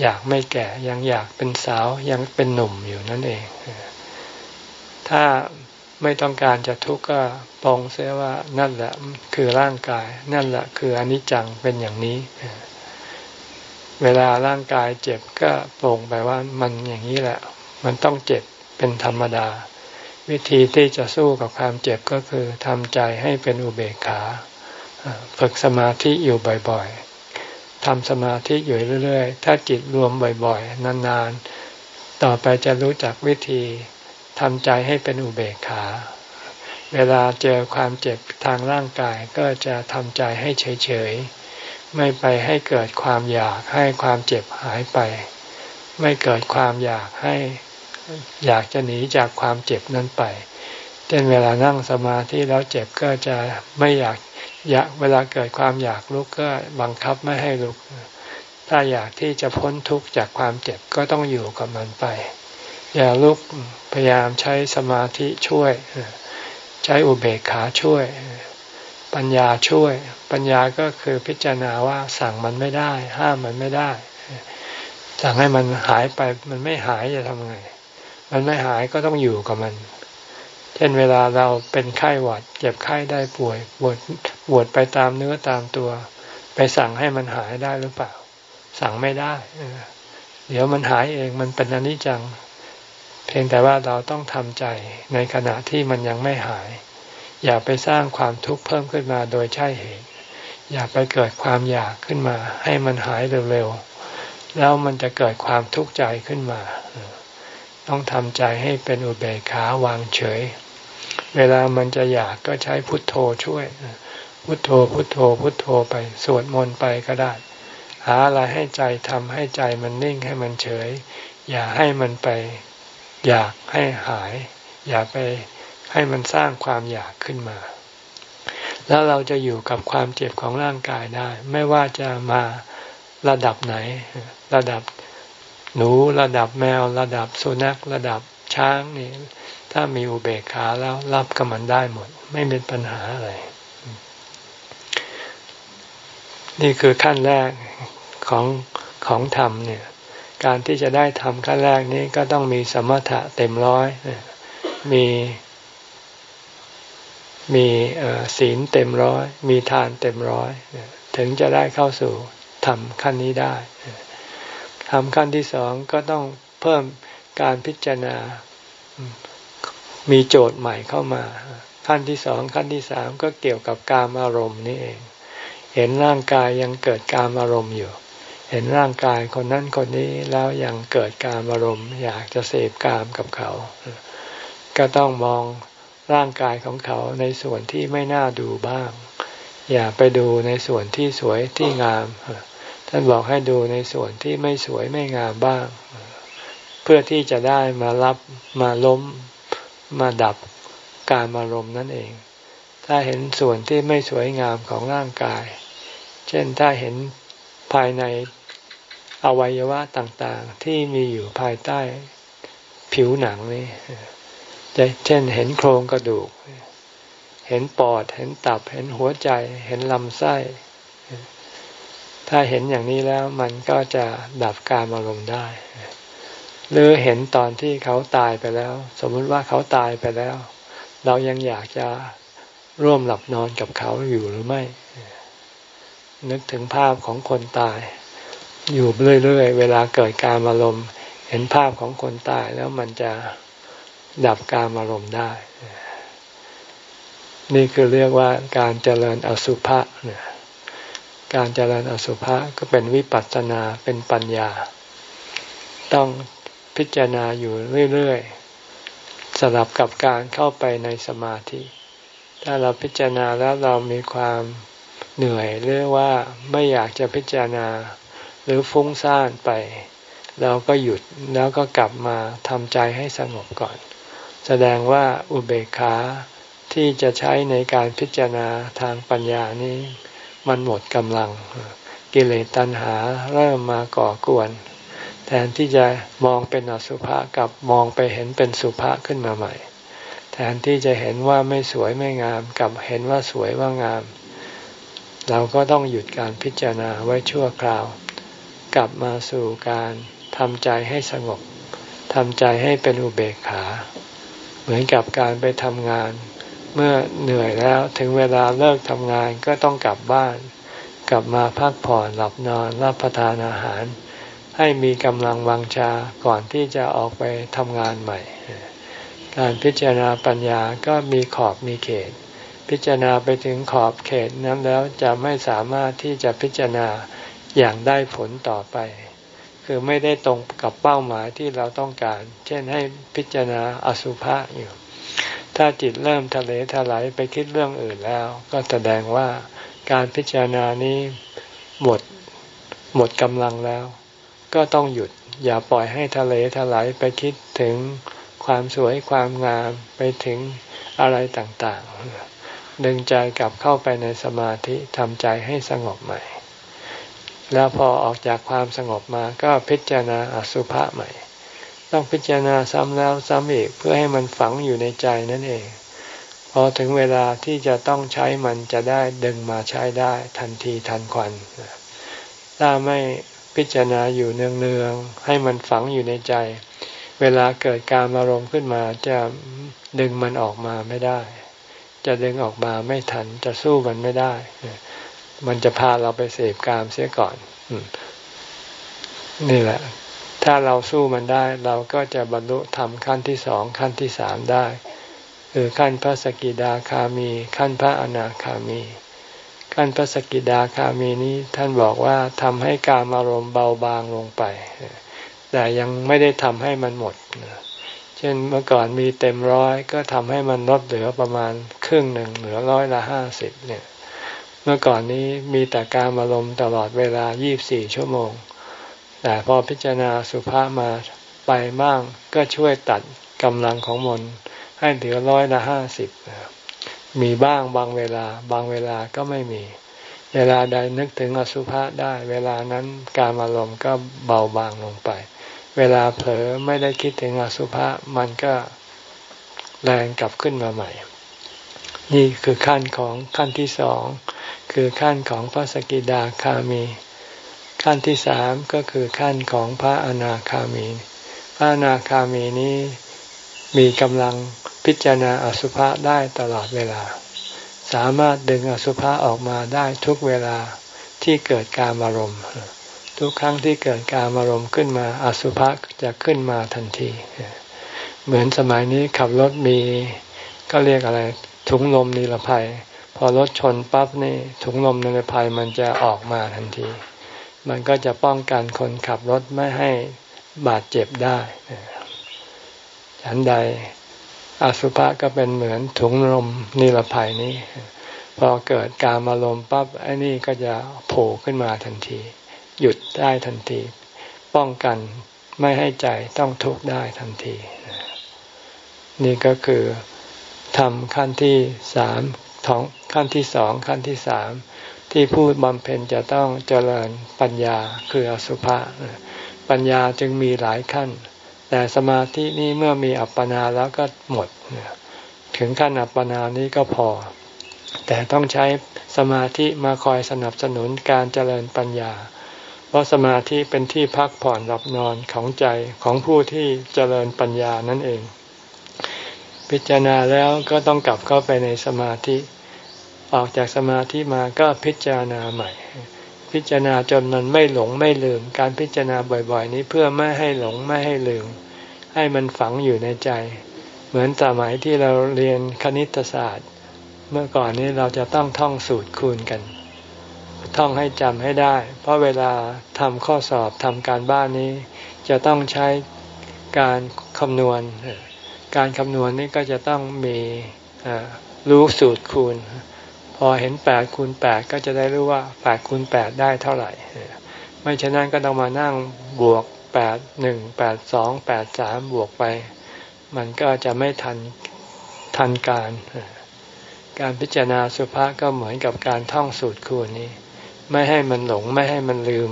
อยากไม่แก่ยังอยากเป็นสาวยังเป็นหนุ่มอยู่นั่นเอง ถ้าไม่ต้องการจะทุกข์ก็ปองเสียว่านั่นแหละคือร่างกาย นั่นแหละคืออนิจจังเป็นอย่างนี้ เวลาร่างกายเจ็บก็ปรงไปว่ามันอย่างนี้แหละ มันต้องเจ็บเป็นธรรมดา วิธีที่จะสู้กับความเจ็บก็คือทำใจให้เป็นอุเบกขาฝึกสมาธิอยู่บ่อยๆทำสมาธิอยู่เรื่อยๆ ถ้าจิตรวมบ่อยๆ นานๆ ต่อไปจะรู้จักวิธี ทำใจให้เป็นอุเบกขา เวลาเจอความเจ็บทางร่างกายก็จะทำใจให้เฉยๆ ไม่ไปให้เกิดความอยากให้ความเจ็บหายไป ไม่เกิดความอยากให้อยากจะหนีจากความเจ็บนั้นไปเช่นเวลานั่งสมาธิแล้วเจ็บก็จะไม่อยากอยากเวลาเกิดความอยากลุกก็บังคับไม่ให้ลุก ถ้าอยากที่จะพ้นทุกข์จากความเจ็บก็ต้องอยู่กับมันไป อย่าลุกพยายามใช้สมาธิช่วย ใช้อุเบกขาช่วย ปัญญาช่วย ปัญญาก็คือพิจารณาว่าสั่งมันไม่ได้ ห้ามมันไม่ได้ สั่งให้มันหายไปมันไม่หายจะทำไง มันไม่หายก็ต้องอยู่กับมัน เช่นเวลาเราเป็นไข้หวัดเจ็บไข้ได้ป่วยปวดปวดไปตามเนื้อตามตัว ไปสั่งให้มันหายได้หรือเปล่า สั่งไม่ได้เดี๋ยวมันหายเองมันเป็นอนิจจัง เพียงแต่ว่าเราต้องทำใจในขณะที่มันยังไม่หาย อย่าไปสร้างความทุกข์เพิ่มขึ้นมาโดยใช่เหตุ อย่าไปเกิดความอยากขึ้นมา ให้มันหายเร็วๆแล้วมันจะเกิดความทุกข์ใจขึ้นมา ต้องทำใจให้เป็นอุเบกขาวางเฉย เวลามันจะอยากก็ใช้พุทโธช่วย พุทโธพุทโธ พุทโธไปสวดมนต์ไปก็ได้ หาอะไรให้ใจทำให้ใจมันนิ่งให้มันเฉย อย่าให้มันไป อยากให้หาย อย่าไปให้มันสร้างความอยากขึ้นมา แล้วเราจะอยู่กับความเจ็บของร่างกายได้ ไม่ว่าจะมาระดับไหน ระดับหนูระดับแมว ระดับสุนัขระดับช้างนี่ถ้ามีอุเบกขาแล้วรับกับมันได้หมด ไม่เป็นปัญหาอะไร นี่คือขั้นแรกของของธรรมเนี่ย การที่จะได้ทำขั้นแรกนี้ก็ต้องมีสมถะเต็มร้อยมีมีศีลเต็มร้อย มีทานเต็มร้อยถึงจะได้เข้าสู่ทำขั้นนี้ได้ทำขั้นที่สองก็ต้องเพิ่มการพิจารณา มีโจทย์ใหม่เข้ามา ขั้นที่สองขั้นที่สามก็เกี่ยวกับการอารมณ์นี่เอง เห็นร่างกายยังเกิดการอารมณ์อยู่ เห็นร่างกายคนนั้นคนนี้แล้วยังเกิดการอารมณ์อยากจะเสพกามกับเขา ก็ต้องมองร่างกายของเขาในส่วนที่ไม่น่าดูบ้าง อย่าไปดูในส่วนที่สวยที่งาม ท่านบอกให้ดูในส่วนที่ไม่สวยไม่งามบ้าง เพื่อที่จะได้มารับมาล้มมาดับการอารมณ์นั่นเอง ถ้าเห็นส่วนที่ไม่สวยงามของร่างกาย เช่นถ้าเห็นภายใน อวัยวะต่างๆ ที่มีอยู่ภายใต้ผิวหนังนี่เช่นเห็นโครงกระดูก เห็นปอด เห็นตับ เห็นหัวใจ เห็นลำไส้ ถ้าเห็นอย่างนี้แล้วมันก็จะดับการอารมณ์ได้ หรือเห็นตอนที่เขาตายไปแล้ว สมมติว่าเขาตายไปแล้ว เรายังอยากจะร่วมหลับนอนกับเขาอยู่หรือไม่ นึกถึงภาพของคนตาย อยู่เรื่อยๆเวลาเกิดการอารมณ์เห็นภาพของคนตายแล้วมันจะดับการอารมณ์ได้ นี่คือเรียกว่าการเจริญอสุภะเนี่ยการเจริญอสุภะก็เป็นวิปัสสนาเป็นปัญญา ต้องพิจารณาอยู่เรื่อยๆสลับกับการเข้าไปในสมาธิ ถ้าเราพิจารณาแล้วเรามีความเหนื่อยหรือว่าไม่อยากจะพิจารณา หรือฟุ้งซ่านไป เราก็หยุดแล้วก็กลับมาทำใจให้สงบก่อน แสดงว่าอุเบกขาที่จะใช้ในการพิจารณาทางปัญญานี้ มันหมดกำลัง กิเลสตัณหาเริ่มมาก่อกวน แทนที่จะมองเป็นอสุภะกับมองไปเห็นเป็นสุภะขึ้นมาใหม่ แทนที่จะเห็นว่าไม่สวยไม่งามกับเห็นว่าสวยว่างาม เราก็ต้องหยุดการพิจารณาไว้ชั่วคราว กลับมาสู่การทำใจให้สงบทำใจให้เป็นอุเบกขา เหมือนกับการไปทำงาน เมื่อเหนื่อยแล้วถึงเวลาเลิกทำงานก็ต้องกลับบ้าน กลับมาพักผ่อนหลับนอนรับประทานอาหาร ให้มีกำลังวังชาก่อนที่จะออกไปทำงานใหม่ การพิจารณาปัญญาก็มีขอบมีเขต พิจารณาไปถึงขอบเขตนั้นแล้วจะไม่สามารถที่จะพิจารณา อย่างได้ผลต่อไป คือไม่ได้ตรงกับเป้าหมายที่เราต้องการ เช่นให้พิจารณาอสุภะอยู่ ถ้าจิตเริ่มทะเลทลายไปคิดเรื่องอื่นแล้ว ก็แสดงว่าการพิจารณานี้หมดหมดกำลังแล้ว ก็ต้องหยุด อย่าปล่อยให้ทะเลทลายไปคิดถึงความสวยความงามไปถึงอะไรต่างๆ ดึงใจกลับเข้าไปในสมาธิทำใจให้สงบใหม่ แล้วพอออกจากความสงบมาก็พิจารณาอสุภะใหม่ ต้องพิจารณาซ้ำแล้วซ้ำอีกเพื่อให้มันฝังอยู่ในใจนั่นเอง พอถึงเวลาที่จะต้องใช้มันจะได้ดึงมาใช้ได้ทันทีทันควัน ถ้าไม่พิจารณาอยู่เนืองๆให้มันฝังอยู่ในใจ เวลาเกิดการอารมณ์ขึ้นมาจะดึงมันออกมาไม่ได้ จะดึงออกมาไม่ทันจะสู้มันไม่ได้ มันจะพาเราไปเสพกามเสียก่อนนี่แหละ ถ้าเราสู้มันได้ เราก็จะบรรลุธรรมขั้นที่สองขั้นที่สามได้คือขั้นพระสกิดาคามี ขั้นพระอนาคามี ขั้นพระสกิดาคามีนี้ท่านบอกว่าทำให้การอารมณ์เบาบางลงไป แต่ยังไม่ได้ทำให้มันหมดเช่นเมื่อก่อนมีเต็มร้อยก็ทำให้มันลดเหลือประมาณครึ่งหนึ่งเหลือร้อยละห้าสิบเนี่ย เมื่อก่อนนี้มีแต่การอารมณ์ตลอดเวลา 24 ชั่วโมง แต่พอพิจารณาสุภาษมาไปบ้างก็ช่วยตัดกำลังของมนให้เหลือร้อยละห้าสิบมีบ้างบางเวลา บางเวลาก็ไม่มี เวลาใดนึกถึงอสุภะได้ เวลานั้นการอารมณ์ก็เบาบางลงไป เวลาเผลอไม่ได้คิดถึงอสุภะมันก็แรงกลับขึ้นมาใหม่ นี่คือขั้นของขั้นที่สอง คือขั้นของพระสกิดาคามี ขั้นที่สามก็คือขั้นของพระอนาคามี พระอนาคามีนี้มีกำลังพิจารณาอสุภะได้ตลอดเวลา สามารถดึงอสุภะออกมาได้ทุกเวลาที่เกิดการอารมณ์ทุกครั้งที่เกิดการอารมณ์ขึ้นมาอสุภะจะขึ้นมาทันที เหมือนสมัยนี้ขับรถมีก็เรียกอะไรถุงลมนิรภัย พอรถชนปั๊บนี่ถุงลมนิรภัยมันจะออกมาทันที มันก็จะป้องกันคนขับรถไม่ให้บาดเจ็บได้ฉันใดอสุภะก็เป็นเหมือนถุงลมนิรภัยนี้ พอเกิดการอารมณ์ปั๊บไอ้นี่ก็จะโผล่ขึ้นมาทันที หยุดได้ทันที ป้องกันไม่ให้ใจต้องทุกข์ได้ทันที นี่ก็คือทำขั้นที่สาม ของขั้นที่สองขั้นที่สามที่พูดบำเพ็ญจะต้องเจริญปัญญาคืออสุภะปัญญาจึงมีหลายขั้น แต่สมาธินี้เมื่อมีอัปปนาแล้วก็หมด ถึงขั้นอัปปนานี้ก็พอ แต่ต้องใช้สมาธิมาคอยสนับสนุนการเจริญปัญญา เพราะสมาธิเป็นที่พักผ่อนหลับนอนของใจของผู้ที่เจริญปัญญานั่นเอง พิจารณาแล้วก็ต้องกลับเข้าไปในสมาธิ ออกจากสมาธิมาก็พิจารณาใหม่ พิจารณาจนมันไม่หลงไม่ลืม การพิจารณาบ่อยๆ นี้เพื่อไม่ให้หลงไม่ให้ลืม ให้มันฝังอยู่ในใจ เหมือนสมัยที่เราเรียนคณิตศาสตร์ เมื่อก่อนนี้เราจะต้องท่องสูตรคูณกัน ท่องให้จำให้ได้ เพราะเวลาทำข้อสอบทำการบ้านนี้ จะต้องใช้การคำนวณ การคำนวณนี่ก็จะต้องมีรู้สูตรคูณ พอเห็นแปดคูณแปดก็จะได้รู้ว่าแปดคูณแปดได้เท่าไหร่ ไม่ฉะนั้นก็ต้องมานั่งบวกแปดหนึ่งแปดสองแปดสามบวกไป มันก็จะไม่ทันทันการ การพิจารณาสุภาษก็เหมือนกับการท่องสูตรคูณนี้ ไม่ให้มันหลงไม่ให้มันลืม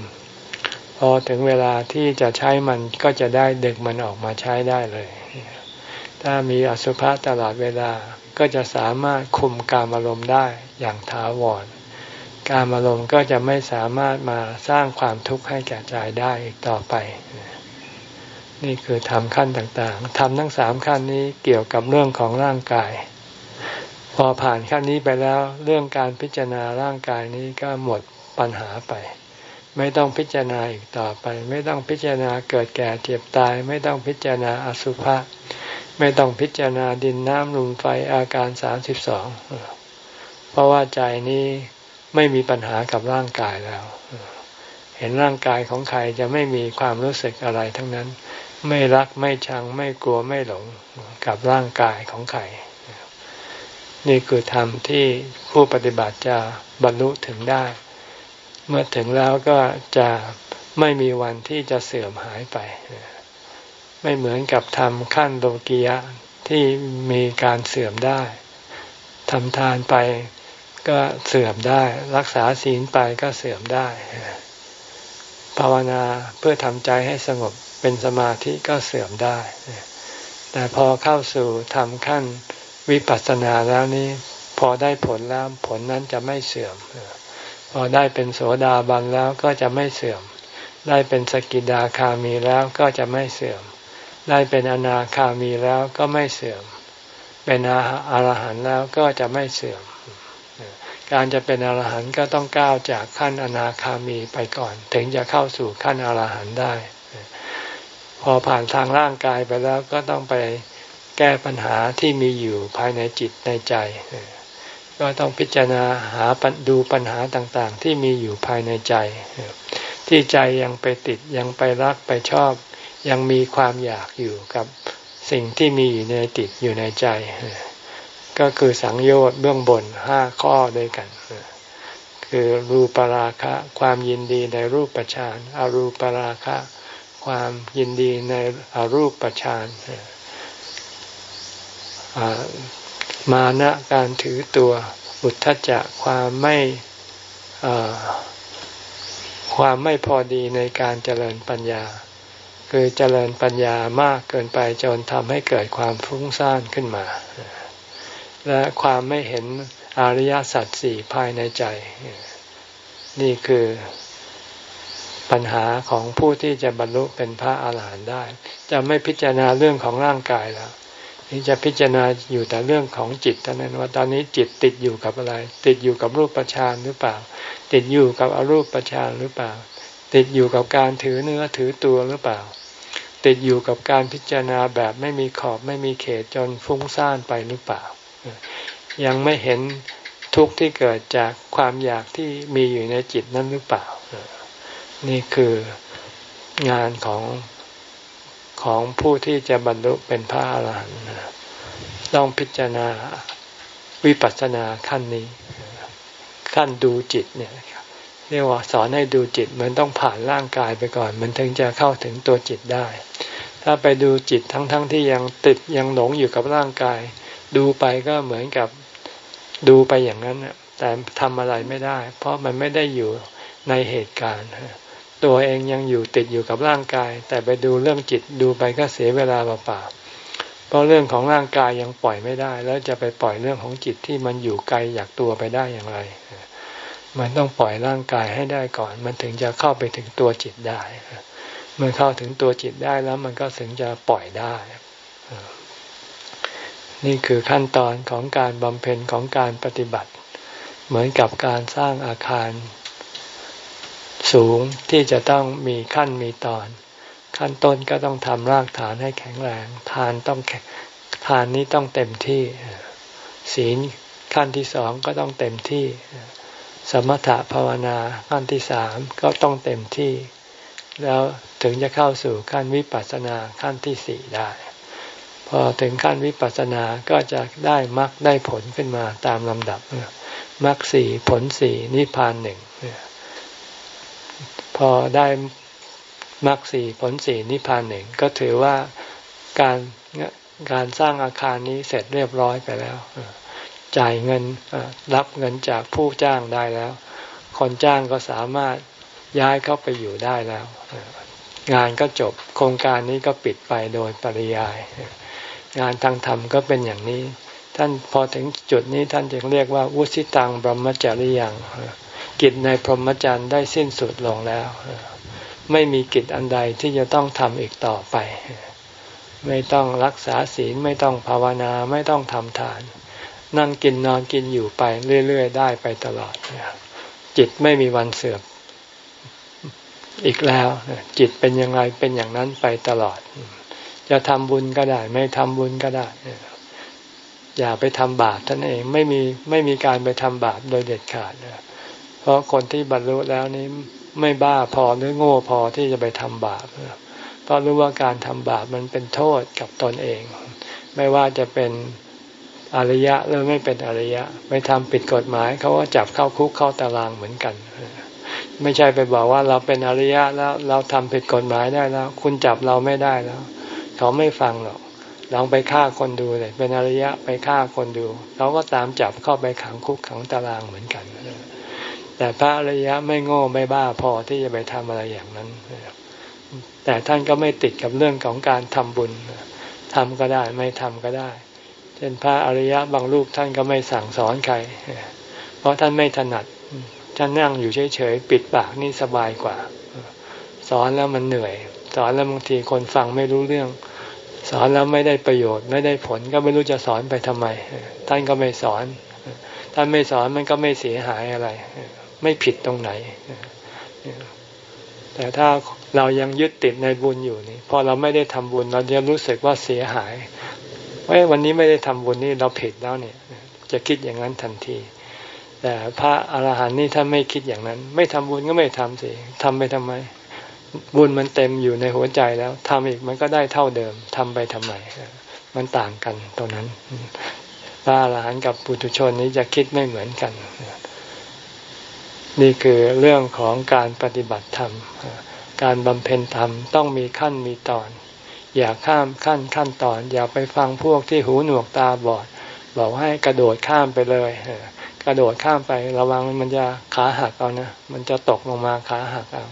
พอถึงเวลาที่จะใช้มันก็จะได้ดึกมันออกมาใช้ได้เลย ถ้ามีอสุภะตลอดเวลาก็จะสามารถคุมการอารมณ์ได้อย่างถาวร การอารมณ์ก็จะไม่สามารถมาสร้างความทุกข์ให้แก่ใจได้อีกต่อไป นี่คือทำขั้นต่างๆทำทั้งสามขั้นนี้เกี่ยวกับเรื่องของร่างกาย พอผ่านขั้นนี้ไปแล้วเรื่องการพิจารณาร่างกายนี้ก็หมดปัญหาไป ไม่ต้องพิจารณาอีกต่อไป ไม่ต้องพิจารณาเกิดแก่เจ็บตาย ไม่ต้องพิจารณาอสุภะ ไม่ต้องพิจารณาดินน้ำลมไฟอาการสามสิบสองเพราะว่าใจนี้ไม่มีปัญหากับร่างกายแล้ว เห็นร่างกายของใครจะไม่มีความรู้สึกอะไรทั้งนั้น ไม่รักไม่ชังไม่กลัวไม่หลงกับร่างกายของใคร นี่คือธรรมที่ผู้ปฏิบัติจะบรรลุถึงได้ เมื่อถึงแล้วก็จะไม่มีวันที่จะเสื่อมหายไป ไม่เหมือนกับทำขั้นโลกียะที่มีการเสื่อมได้ทำทานไปก็เสื่อมได้ รักษาศีลไปก็เสื่อมได้ ภาวนาเพื่อทำใจให้สงบเป็นสมาธิก็เสื่อมได้ แต่พอเข้าสู่ทำขั้นวิปัสสนาแล้วนี้ พอได้ผลแล้วผลนั้นจะไม่เสื่อม พอได้เป็นโสดาบันแล้วก็จะไม่เสื่อม ได้เป็นสกิดาคามีแล้วก็จะไม่เสื่อม ได้เป็นอนาคามีแล้วก็ไม่เสื่อม เป็นอรหันต์แล้วก็จะไม่เสื่อม การจะเป็นอรหันต์ก็ต้องก้าวจากขั้นอนาคามีไปก่อน ถึงจะเข้าสู่ขั้นอรหันต์ได้ พอผ่านทางร่างกายไปแล้วก็ต้องไปแก้ปัญหาที่มีอยู่ภายในจิตในใจ ก็ต้องพิจารณาหาดูปัญหาต่างๆ ที่มีอยู่ภายในใจ ที่ใจยังไปติดยังไปรักไปชอบ ยังมีความอยากอยู่กับสิ่งที่มีอยู่ในติดอยู่ในใจ ก็คือสังโยชน์เบื้องบนห้าข้อด้วยกัน คือรูปราคะ ความยินดีในรูปฌานอารูปราคะ ความยินดีในอรูปฌานมานะการถือตัวบุทธจะความไม่ความไม่พอดีในการเจริญปัญญา คือเจริญปัญญามากเกินไปจนทำให้เกิดความฟุ้งซ่านขึ้นมา และความไม่เห็นอริยสัจสี่ภายในใจ นี่คือปัญหาของผู้ที่จะบรรลุเป็นพระอาหารหันต์ได้ จะไม่พิจารณาเรื่องของร่างกายแล้วนี่จะพิจารณาอยู่แต่เรื่องของจิตเท่านั้นว่าตอนนี้จิตติดอยู่กับอะไร ติดอยู่กับรูปประชานหรือเปล่า ติดอยู่กับอรูปประชานหรือเปล่า ติดอยู่กับการถือเนื้อถือตัวหรือเปล่า ติดอยู่กับการพิจารณาแบบไม่มีขอบไม่มีเขตจนฟุ้งซ่านไปหรือเปล่า ยังไม่เห็นทุกข์ที่เกิดจากความอยากที่มีอยู่ในจิตนั้นหรือเปล่า นี่คืองานของของผู้ที่จะบรรลุเป็นพระอรหันต์ต้องพิจารณาวิปัสสนาขั้นนี้ ขั้นดูจิตเนี่ย เรียกว่าสอนให้ดูจิตเหมือนต้องผ่านร่างกายไปก่อน มันถึงจะเข้าถึงตัวจิตได้ ถ้าไปดูจิตทั้งๆทที่ยังติดยังหลงอยู่กับร่างกาย ดูไปก็เหมือนกับดูไปอย่างนั้นแต่ทำอะไรไม่ได้ เพราะมันไม่ได้อยู่ในเหตุการณ์ตัวเองยังอยู่ติดอยู่กับร่างกาย แต่ไปดูเรื่องจิตดูไปก็เสียเวลาเปล่าๆเพราะเรื่องของร่างกายยังปล่อยไม่ได้ แล้วจะไปปล่อยเรื่องของจิตที่มันอยู่ไกลจากตัวไปได้อย่างไร มันต้องปล่อยร่างกายให้ได้ก่อน มันถึงจะเข้าไปถึงตัวจิตได้เมื่อเข้าถึงตัวจิตได้แล้วมันก็ถึงจะปล่อยได้ นี่คือขั้นตอนของการบำเพ็ญของการปฏิบัติ เหมือนกับการสร้างอาคารสูงที่จะต้องมีขั้นมีตอน ขั้นต้นก็ต้องทำรากฐานให้แข็งแรง ทานต้องทานนี้ต้องเต็มที่ศีลขั้นที่สองก็ต้องเต็มที่ สมถะภาวนาขั้นที่สามก็ต้องเต็มที่ แล้วถึงจะเข้าสู่ขั้นวิปัสสนาขั้นที่สี่ได้ พอถึงขั้นวิปัสสนาก็จะได้มรรคได้ผลขึ้นมาตามลำดับมรรคสี่ผลสี่นิพพานหนึ่งพอได้มรรคสี่ผลสี่นิพพานหนึ่งก็ถือว่าการการสร้างอาคารนี้เสร็จเรียบร้อยไปแล้ว จ่ายเงินรับเงินจากผู้จ้างได้แล้ว คนจ้างก็สามารถย้ายเข้าไปอยู่ได้แล้ว งานก็จบโครงการนี้ก็ปิดไปโดยปริยาย งานทางธรรมก็เป็นอย่างนี้ ท่านพอถึงจุดนี้ท่านจึงเรียกว่า วุสิตังบรมจริยังกิจในพรหมจรรย์ได้สิ้นสุดลงแล้ว ไม่มีกิจอันใดที่จะต้องทำอีกต่อไป ไม่ต้องรักษาศีลไม่ต้องภาวนาไม่ต้องทำทาน นั่งกินนอนกินอยู่ไปเรื่อยๆได้ไปตลอดจิตไม่มีวันเสื่อมอีกแล้ว จิตเป็นยังไงเป็นอย่างนั้นไปตลอด จะทำบุญก็ได้ ไม่ทำบุญก็ได้ อย่าไปทำบาปท่านเองไม่มีไม่มีการไปทำบาปโดยเด็ดขาดเพราะคนที่บรรลุแล้วนี้ไม่บ้าพอหรือโง่พอที่จะไปทำบาปเพราะรู้ว่าการทำบาปมันเป็นโทษกับตนเอง ไม่ว่าจะเป็น อริยะหรือไม่เป็นอริยะไม่ทำผิดกฎหมายเขาก็จับเข้าคุกเข้าตารางเหมือนกัน ไม่ใช่ไปบอกว่าเราเป็นอริยะแล้วเราทำผิดกฎหมายได้แล้ว คุณจับเราไม่ได้แล้ว เขาไม่ฟังหรอกลองไปฆ่าคนดูเลยเป็นอริยะไปฆ่าคนดูเขาก็ตามจับเข้าไปขังคุกขังตารางเหมือนกัน แต่พระอริยะไม่โง่ไม่บ้าพอที่จะไปทำอะไรอย่างนั้น แต่ท่านก็ไม่ติดกับเรื่องของการทำบุญทำก็ได้ไม่ทำก็ได้ ช่นพระอริยะบางลูกท่านก็ไม่สั่งสอนใคร เพราะท่านไม่ถนัดท่านนั่งอยู่เฉยๆปิดปากนี่สบายกว่า สอนแล้วมันเหนื่อย สอนแล้วบางทีคนฟังไม่รู้เรื่อง สอนแล้วไม่ได้ประโยชน์ ไม่ได้ผลก็ไม่รู้จะสอนไปทำไม ท่านก็ไม่สอน ท่านไม่สอนมันก็ไม่เสียหายอะไร ไม่ผิดตรงไหน แต่ถ้าเรายังยึดติดในบุญอยู่นี่พอเราไม่ได้ทำบุญเราจะรู้สึกว่าเสียหาย ว่าวันนี้ไม่ได้ทำบุญนี่เราผิดแล้วเนี่ย จะคิดอย่างนั้นทันที แต่พระอรหันต์นี่ท่านไม่คิดอย่างนั้น ไม่ทำบุญก็ไม่ทำสิทำไปทำไม บุญมันเต็มอยู่ในหัวใจแล้วทำอีกมันก็ได้เท่าเดิมทำไปทำไมมันต่างกันตรงนั้นพระอรหันต์กับปุถุชนนี้จะคิดไม่เหมือนกัน นี่คือเรื่องของการปฏิบัติธรรม การบำเพ็ญธรรมต้องมีขั้นมีตอน อย่าข้ามขั้นขั้นตอน อย่าไปฟังพวกที่หูหนวกตาบอด บอกให้กระโดดข้ามไปเลยกระโดดข้ามไประวังมันจะขาหักเอานะมันจะตกลงมาขาหักเอา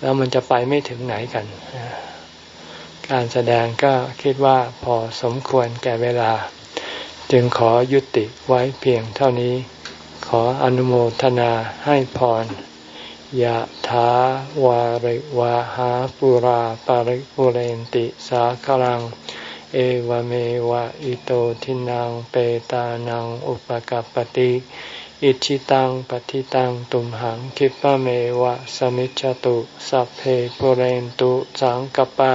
แล้วมันจะไปไม่ถึงไหนกัน การแสดงก็คิดว่าพอสมควรแก่เวลา จึงขอยุติไว้เพียงเท่านี้ ขออนุโมทนาให้พร ยะถาวาริวาหาปุราปาริปุเรนติสาคลัง เอวเมวะอิโตทินังเปตานังอุปกัปติอิชิตังปฏิตังตุมหังคิปะเมวะสมิจจตุสัพเพปุเรนตุสังกปา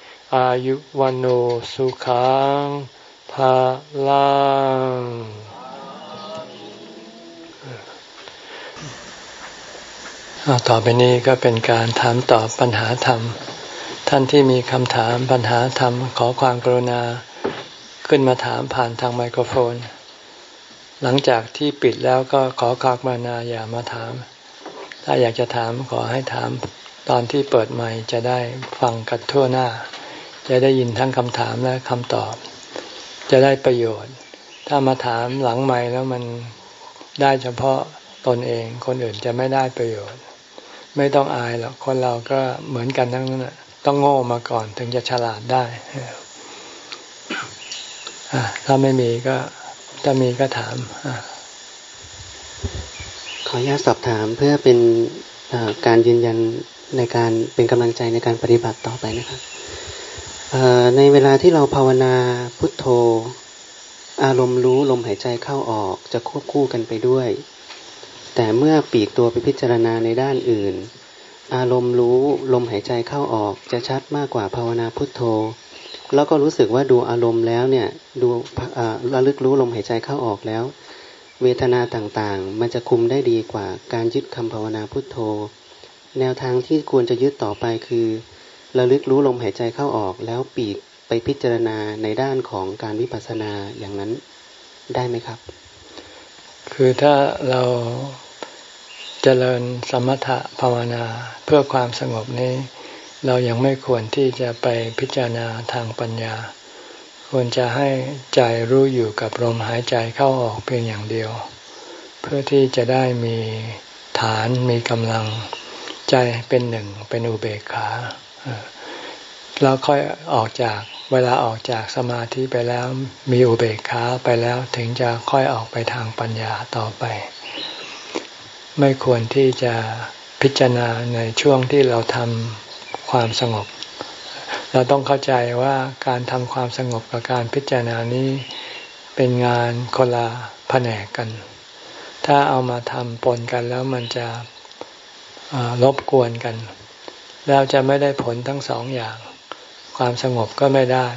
อายุวันโอสุขังภาลังต่อไปนี้ก็เป็นการถามตอบปัญหาธรรม ท่านที่มีคำถามปัญหาธรรม ขอความกรุณาขึ้นมาถามผ่านทางไมโครโฟน หลังจากที่ปิดแล้วก็ขอคากมานาอย่ามาถาม ถ้าอยากจะถามขอให้ถามตอนที่เปิดใหม่จะได้ฟังกันทั่วหน้า จะได้ยินทั้งคำถามและคำตอบ จะได้ประโยชน์ ถ้ามาถามหลังใหม่แล้วมันได้เฉพาะตนเอง คนอื่นจะไม่ได้ประโยชน์ ไม่ต้องอายหรอกคนเราก็เหมือนกันทั้งนั้นต้องโง่มาก่อนถึงจะฉลาดได้ถ้าไม่มีก็ถ้ามีก็ถามขออนุญาตสอบถามเพื่อเป็นการยืนยันในการเป็นกำลังใจในการปฏิบัติต่อไปนะครับ ในเวลาที่เราภาวนาพุทโธ อารมณ์รู้ลมหายใจเข้าออกจะควบคู่กันไปด้วย แต่เมื่อปีกตัวไปพิจารณาในด้านอื่น อารมณ์รู้ลมหายใจเข้าออกจะชัดมากกว่าภาวนาพุทโธ แล้วก็รู้สึกว่าดูอารมณ์แล้วเนี่ยดูระลึกรู้ลมหายใจเข้าออกแล้ว เวทนาต่างๆ มันจะคุมได้ดีกว่าการยึดคำภาวนาพุทโธ แนวทางที่ควรจะยึดต่อไปคือ ระลึกรู้ลมหายใจเข้าออกแล้วปีกไปพิจารณาในด้านของการวิปัสสนาอย่างนั้นได้ไหมครับ คือถ้าเราจเจริญสมถะภาวนาเพื่อความสงบนี้ เรายังไม่ควรที่จะไปพิจารณาทางปัญญา ควรจะให้ใจรู้อยู่กับลมหายใจเข้าออกเพียงอย่างเดียว เพื่อที่จะได้มีฐานมีกำลังใจเป็นหนึ่งเป็นอุเบกขา แล้วค่อยออกจากเวลาออกจากสมาธิไปแล้วมีอุเบกขาไปแล้วถึงจะค่อยออกไปทางปัญญาต่อไป ไม่ควรที่จะพิจารณาในช่วงที่เราทำความสงบ เราต้องเข้าใจว่าการทำความสงบกับการพิจารณานี้เป็นงานคนละแผนกกัน ถ้าเอามาทำปนกันแล้วมันจะรบกวนกัน แล้วจะไม่ได้ผลทั้งสองอย่าง ความสงบก็ไม่ได้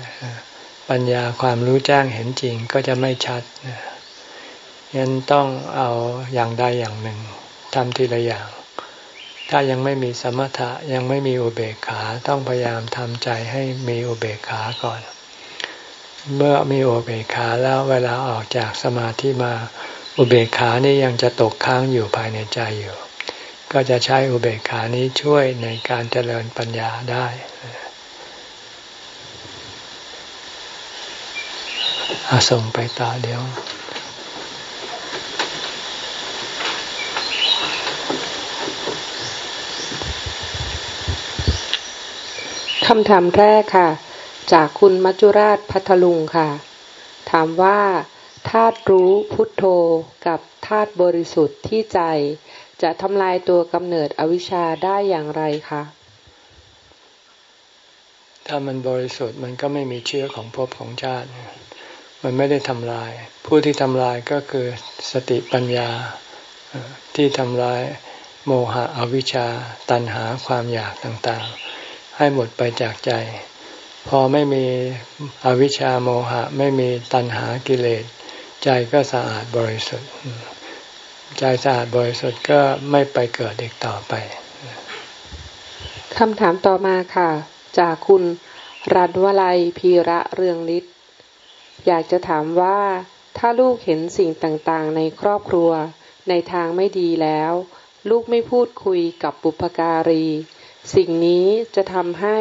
ปัญญาความรู้แจ้งเห็นจริงก็จะไม่ชัดยันต้องเอาอย่างใดอย่างหนึ่งทำทีละอย่าง ถ้ายังไม่มีสมถะยังไม่มีอุเบกขาต้องพยายามทำใจให้มีอุเบกขาก่อน เมื่อมีอุเบกขาแล้วเวลาออกจากสมาธิมาอุเบกขานี่ยังจะตกค้างอยู่ภายในใจอยู่ ก็จะใช้อุเบกขานี้ช่วยในการเจริญปัญญาได้าส่งไปตาเดียวคำถามแรกค่ะ จากคุณมัจจุราชพัทลุงค่ะ ถามว่าธาตุรู้พุทโธกับธาตุบริสุทธิ์ที่ใจ จะทำลายตัวกำเนิดอวิชชาได้อย่างไรคะ ถ้ามันบริสุทธิ์มันก็ไม่มีเชื้อของภพของชาติ มันไม่ได้ทำลาย ผู้ที่ทำลายก็คือสติปัญญาที่ทำลายโมหะอวิชชาตัณหาความอยากต่างๆ ให้หมดไปจากใจ พอไม่มีอวิชชาโมหะไม่มีตัณหากิเลส ใจก็สะอาดบริสุทธิ์ ใจสะอาดบริสุทธิ์ก็ไม่ไปเกิดอีกต่อไปคำถามต่อมาค่ะ จากคุณรัตวลัยพีระเรืองฤทธิ์อยากจะถามว่าถ้าลูกเห็นสิ่งต่างๆ ในครอบครัวในทางไม่ดีแล้ว ลูกไม่พูดคุยกับบุพการี สิ่งนี้จะทำให้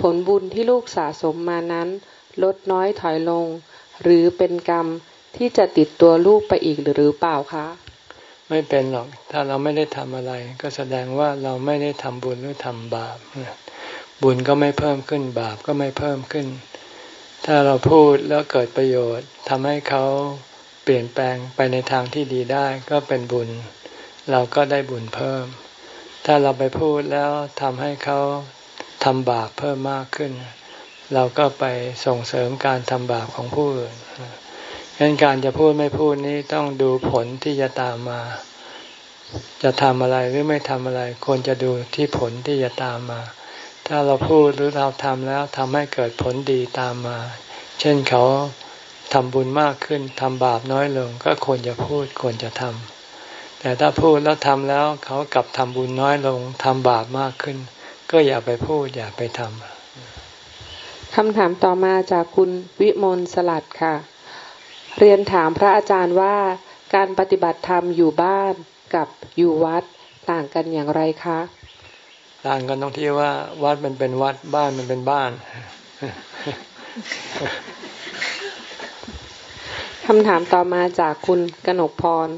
ผลบุญที่ลูกสะสมมานั้น ลดน้อยถอยลง หรือเป็นกรรมที่จะติดตัวลูกไปอีกหรือเปล่าคะ ไม่เป็นหรอก ถ้าเราไม่ได้ทำอะไร ก็แสดงว่าเราไม่ได้ทำบุญหรือทำบาปบุญก็ไม่เพิ่มขึ้นบาปก็ไม่เพิ่มขึ้น ถ้าเราพูดแล้วเกิดประโยชน์ทำให้เขาเปลี่ยนแปลงไปในทางที่ดีได้ก็เป็นบุญ เราก็ได้บุญเพิ่ม ถ้าเราไปพูดแล้วทำให้เขาทำบาปเพิ่มมากขึ้น เราก็ไปส่งเสริมการทำบาปของผู้อื่น ดังนั้นการจะพูดไม่พูดนี้ต้องดูผลที่จะตามมา จะทำอะไรหรือไม่ทำอะไร ควรจะดูที่ผลที่จะตามมา ถ้าเราพูดหรือเราทำแล้วทำให้เกิดผลดีตามมา เช่นเขาทำบุญมากขึ้นทำบาปน้อยลง ก็ควรจะพูดควรจะทำแต่ถ้าพูดแล้วทำแล้วเขากลับทำบุญน้อยลงทำบาปมากขึ้น ก็อย่าไปพูดอย่าไปทำคำถามต่อมาจากคุณวิมลสลัดค่ะ เรียนถามพระอาจารย์ว่าการปฏิบัติธรรมอยู่บ้านกับอยู่วัดต่างกันอย่างไรคะ ต่างกันตรงที่ว่า วัดมันเป็นวัดบ้านมันเป็นบ้านคำถามต่อมาจากคุณกนกพร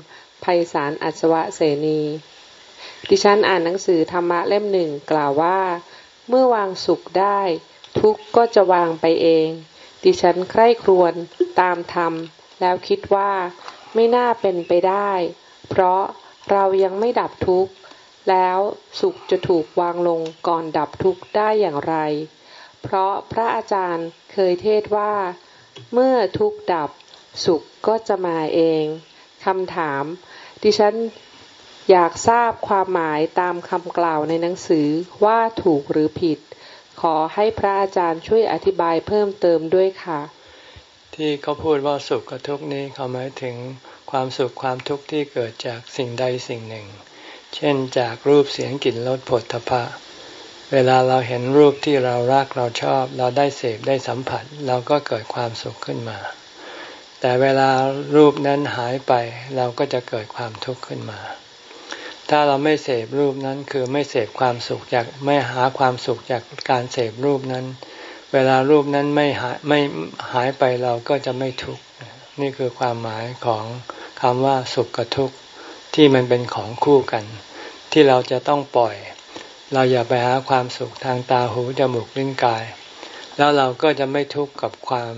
ภัยสารอัศวะเสนี ดิฉันอ่านหนังสือธรรมะเล่มหนึ่งกล่าวว่า เมื่อวางสุขได้ ทุกก็จะวางไปเอง ดิฉันใคร่ครวญตามธรรม แล้วคิดว่าไม่น่าเป็นไปได้ เพราะเรายังไม่ดับทุกข์ แล้วสุขจะถูกวางลงก่อนดับทุกข์ได้อย่างไร เพราะพระอาจารย์เคยเทศว่า เมื่อทุกข์ดับสุขก็จะมาเองคำถาม ดิฉันอยากทราบความหมายตามคำกล่าวในหนังสือว่าถูกหรือผิด ขอให้พระอาจารย์ช่วยอธิบายเพิ่มเติมด้วยค่ะ ที่เขาพูดว่าสุขกับทุกข์นี้เขาหมายถึงความสุขความทุกข์ที่เกิดจากสิ่งใดสิ่งหนึ่ง เช่นจากรูปเสียงกลิ่นรสผลทพะ เวลาเราเห็นรูปที่เรารักเราชอบ เราได้เสพได้สัมผัส เราก็เกิดความสุขขึ้นมา แต่เวลารูปนั้นหายไปเราก็จะเกิดความทุกข์ขึ้นมา ถ้าเราไม่เสพรูปนั้นคือไม่เสพความสุขจากไม่หาความสุขจากการเสพรูปนั้น เวลารูปนั้นไม่หายไม่หายไปเราก็จะไม่ทุกข์นี่คือความหมายของคำว่าสุขกับทุกข์ที่มันเป็นของคู่กัน ที่เราจะต้องปล่อย เราอย่าไปหาความสุขทางตาหูจมูกลิ้นกาย แล้วเราก็จะไม่ทุกข์กับความ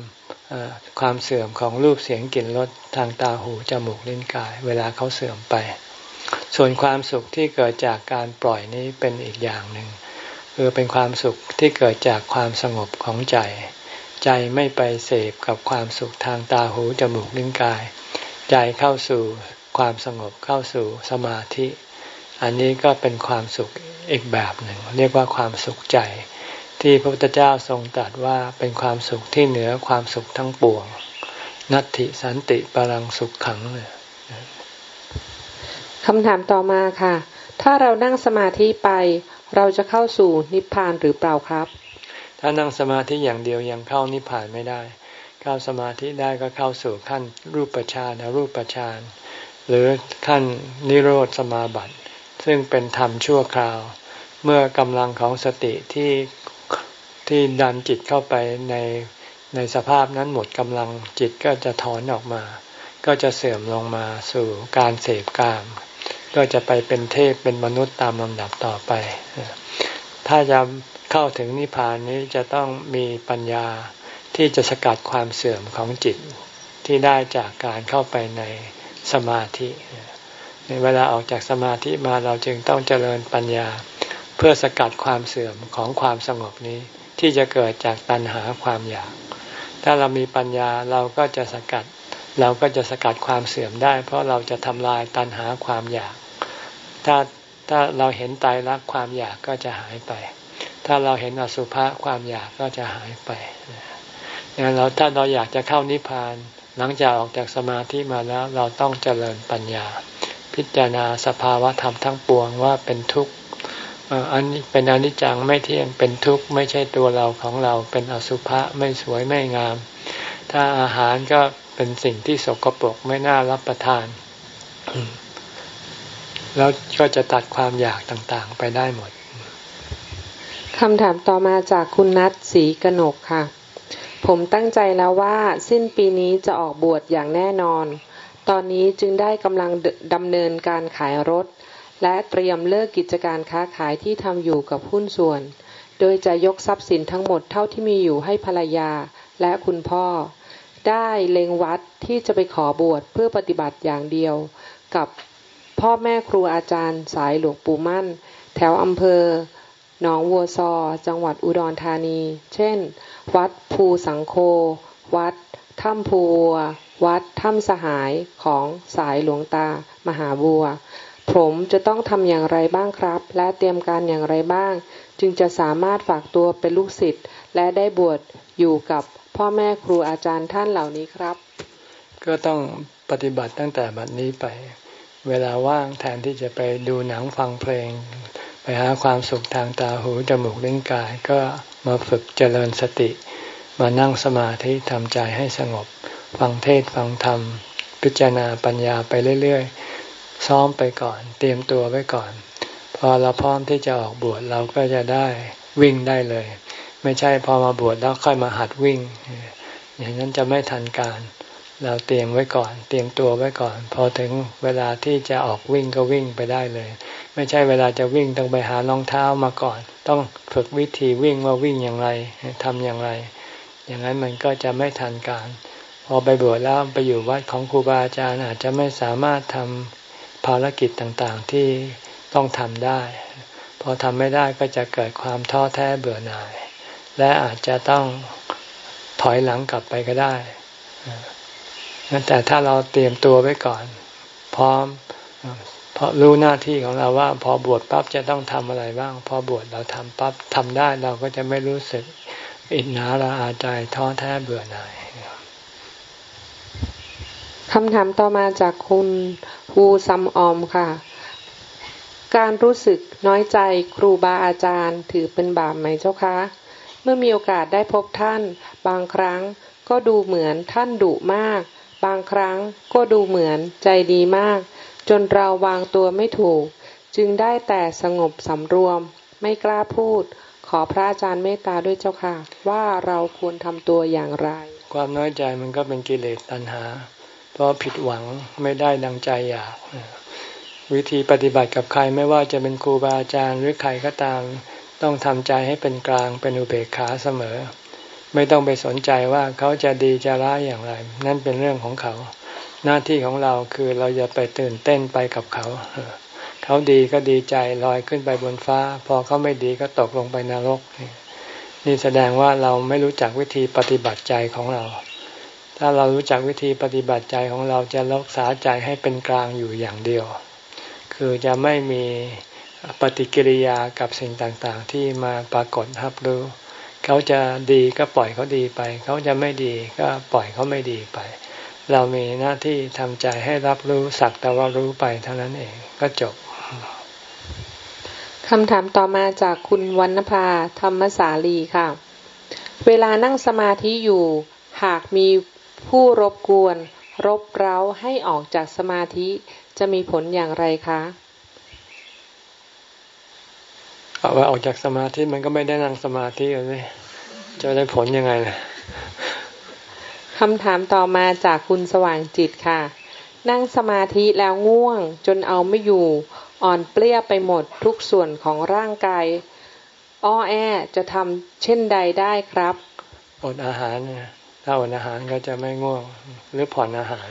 ความเสื่อมของรูปเสียงกลิ่นรสทางตาหูจมูกลิ้นกาย เวลาเขาเสื่อมไป ส่วนความสุขที่เกิดจากการปล่อยนี้เป็นอีกอย่างหนึ่ง คือเป็นความสุขที่เกิดจากความสงบของใจ ใจไม่ไปเสพกับความสุขทางตาหูจมูกลิ้นกาย ใจเข้าสู่ความสงบเข้าสู่สมาธิ อันนี้ก็เป็นความสุขอีกแบบหนึ่ง เรียกว่าความสุขใจ ที่พระพุทธเจ้าทรงตรัสว่าเป็นความสุขที่เหนือความสุขทั้งปวง นัตติสันติปรังสุขขังเลยคำถามต่อมาค่ะ ถ้าเรานั่งสมาธิไป เราจะเข้าสู่นิพพานหรือเปล่าครับ ถ้านั่งสมาธิอย่างเดียวยังเข้านิพพานไม่ได้ เข้าสมาธิได้ก็เข้าสู่ขั้นรูปฌานรูปฌานหรือขั้นนิโรธสมาบัติ ซึ่งเป็นธรรมชั่วคราว เมื่อกำลังของสติที่ที่ดันจิตเข้าไปในในสภาพนั้นหมดกำลังจิตก็จะถอนออกมา ก็จะเสื่อมลงมาสู่การเสพกาม ก็จะไปเป็นเทพเป็นมนุษย์ตามลำดับต่อไป ถ้าจะเข้าถึงนิพพานนี้จะต้องมีปัญญาที่จะสกัดความเสื่อมของจิตที่ได้จากการเข้าไปในสมาธิในเวลาออกจากสมาธิมาเราจึงต้องเจริญปัญญา เพื่อสกัดความเสื่อมของความสงบนี้ที่จะเกิดจากตัณหาความอยาก ถ้าเรามีปัญญาเราก็จะสกัด เราก็จะสกัดความเสื่อมได้ เพราะเราจะทำลายตัณหาความอยาก ถ้าถ้าเราเห็นตายรักความอยากก็จะหายไป ถ้าเราเห็นอสุภะความอยากก็จะหายไปงั้นเราถ้าเราอยากจะเข้านิพพาน หลังจากออกจากสมาธิมาแล้วเราต้องเจริญปัญญา พิจารณาสภาวะธรรมทั้งปวงว่าเป็นทุกข์อันนี้เป็นอนิจจังไม่เที่ยงเป็นทุกข์ไม่ใช่ตัวเราของเราเป็นอสุภะไม่สวยไม่งาม ถ้าอาหารก็เป็นสิ่งที่สกปรกไม่น่ารับประทาน แล้วก็จะตัดความอยากต่างๆ ไปได้หมดคำถามต่อมาจากคุณนัทศรีกนกค่ะ ผมตั้งใจแล้วว่าสิ้นปีนี้จะออกบวชอย่างแน่นอน ตอนนี้จึงได้กำลังดำเนินการขายรถ และเตรียมเลิกกิจการค้าขายที่ทำอยู่กับหุ้นส่วน โดยจะยกทรัพย์สินทั้งหมดเท่าที่มีอยู่ให้ภรรยาและคุณพ่อ ได้เล็งวัดที่จะไปขอบวชเพื่อปฏิบัติอย่างเดียว กับ พ่อแม่ครูอาจารย์ สายหลวงปู่มั่น แถวอำเภอหนองวัวซอ จังหวัดอุดรธานี เช่น วัดภูสังโค วัดถ้ำภูวัว วัดถ้ำสหายของสายหลวงตา มหาบัว ผมจะต้องทำอย่างไรบ้างครับ และเตรียมการอย่างไรบ้าง จึงจะสามารถฝากตัวเป็นลูกศิษย์และได้บวชอยู่กับพ่อแม่ครูอาจารย์ท่านเหล่านี้ครับ ก็ต้องปฏิบัติตั้งแต่บัดนี้ไป เวลาว่างแทนที่จะไปดูหนังฟังเพลง ไปหาความสุขทางตาหูจมูกลิ้นกาย ก็มาฝึกเจริญสติ มานั่งสมาธิทำใจให้สงบ ฟังเทศฟังธรรม พิจารณาปัญญาไปเรื่อยๆ ซ้อมไปก่อน เตรียมตัวไว้ก่อน พอเราพร้อมที่จะออกบวชเราก็จะได้วิ่งได้เลย ไม่ใช่พอมาบวชแล้วค่อยมาหัดวิ่ง อย่างนั้นจะไม่ทันการ เราเตรียมไว้ก่อน เตรียมตัวไว้ก่อน พอถึงเวลาที่จะออกวิ่งก็วิ่งไปได้เลย ไม่ใช่เวลาจะวิ่งต้องไปหารองเท้ามาก่อน ต้องฝึกวิธีวิ่งว่าวิ่งอย่างไรทำอย่างไร อย่างนั้นมันก็จะไม่ทันการ พอไปบวชแล้วไปอยู่วัดของครูบาอาจารย์อาจจะไม่สามารถทำภารกิจต่างๆที่ต้องทำได้ พอทำไม่ได้ก็จะเกิดความท้อแท้เบื่อหน่าย และอาจจะต้องถอยหลังกลับไปก็ได้ แต่ถ้าเราเตรียมตัวไว้ก่อน พร้อมเพราะรู้หน้าที่ของเราว่า พอบวชปั๊บจะต้องทำอะไรบ้าง พอบวชเราทำปั๊บทำได้เราก็จะไม่รู้สึกอิจฉาละอาใจท้อแท้เบื่อหน่ายคำถามต่อมาจากคุณฮูซัมออมค่ะ การรู้สึกน้อยใจครูบาอาจารย์ถือเป็นบาปไหมเจ้าคะ เมื่อมีโอกาสได้พบท่าน บางครั้งก็ดูเหมือนท่านดุมาก บางครั้งก็ดูเหมือนใจดีมาก จนเราวางตัวไม่ถูก จึงได้แต่สงบสำรวม ไม่กล้าพูด ขอพระอาจารย์เมตตาด้วยเจ้าค่ะ ว่าเราควรทำตัวอย่างไร ความน้อยใจมันก็เป็นกิเลสตัณหา เพราะผิดหวังไม่ได้ดังใจอยากวิธีปฏิบัติกับใครไม่ว่าจะเป็นครูบาอาจารย์หรือใครก็ตาม ต้องทำใจให้เป็นกลางเป็นอุเบกขาเสมอ ไม่ต้องไปสนใจว่าเขาจะดีจะร้ายอย่างไร นั่นเป็นเรื่องของเขา หน้าที่ของเราคือเราอย่าไปตื่นเต้นไปกับเขา เขาดีก็ดีใจลอยขึ้นไปบนฟ้า พอเขาไม่ดีก็ตกลงไปนรก นี่แสดงว่าเราไม่รู้จักวิธีปฏิบัติใจของเรา ถ้าเรารู้จักวิธีปฏิบัติใจของเราจะรักษาใจให้เป็นกลางอยู่อย่างเดียว คือจะไม่มีปฏิกิริยากับสิ่งต่างๆ ที่มาปรากฏรับรู้ เขาจะดีก็ปล่อยเขาดีไป เขาจะไม่ดีก็ปล่อยเขาไม่ดีไป เรามีหน้าที่ทำใจให้รับรู้สักแต่ว่ารู้ไปเท่านั้นเองก็จบคำถามต่อมาจากคุณวรรณภาธรรมสาลีค่ะ เวลานั่งสมาธิอยู่ หากมีผู้รบกวน รบเร้าให้ออกจากสมาธิจะมีผลอย่างไรคะ เอาว่าออกจากสมาธิมันก็ไม่ได้นั่งสมาธิเลยจะได้ผลยังไงนะคำถามต่อมาจากคุณสว่างจิตค่ะ นั่งสมาธิแล้วง่วง จนเอาไม่อยู่ อ่อนเปลี้ยไปหมดทุกส่วนของร่างกายอ้อแอจะทำเช่นใดได้ครับอดอาหารถ้าอดอาหารก็จะไม่ง่วงหรือผ่อนอาหาร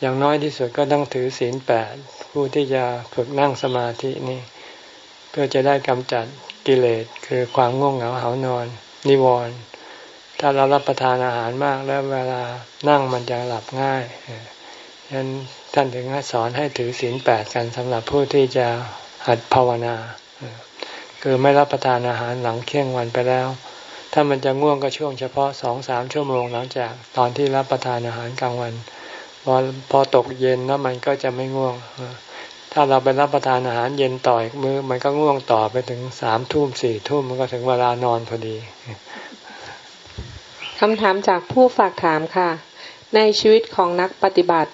อย่างน้อยที่สุดก็ต้องถือศีลแปดผู้ที่จะฝึกนั่งสมาธินี่ พื่อจะได้กำจัดกิเลสคือความง่วงเหงาเหานอน นิวรณ์ถ้าเรารับประทานอาหารมากแล้วเวลานั่งมันจะหลับง่ายฉะนั้นท่านถึงสอนให้ถือศีลแปดกันสำหรับผู้ที่จะหัดภาวนา คือไม่รับประทานอาหารหลังเที่ยงวันไปแล้ว ถ้ามันจะง่วงก็ช่วงเฉพาะสองสามชั่วโมงหลังจากตอนที่รับประทานอาหารกลางวันพอพอตกเย็นแล้วมันก็จะไม่ง่วง ถ้าเราไปรับประทานอาหารเย็นต่ออีกมือมันก็ง่วงต่อไปถึงสามทุ่มสี่ทุ่มมันก็ถึงเวลานอนพอดีคำถามจากผู้ฝากถามค่ะ ในชีวิตของนักปฏิบัติ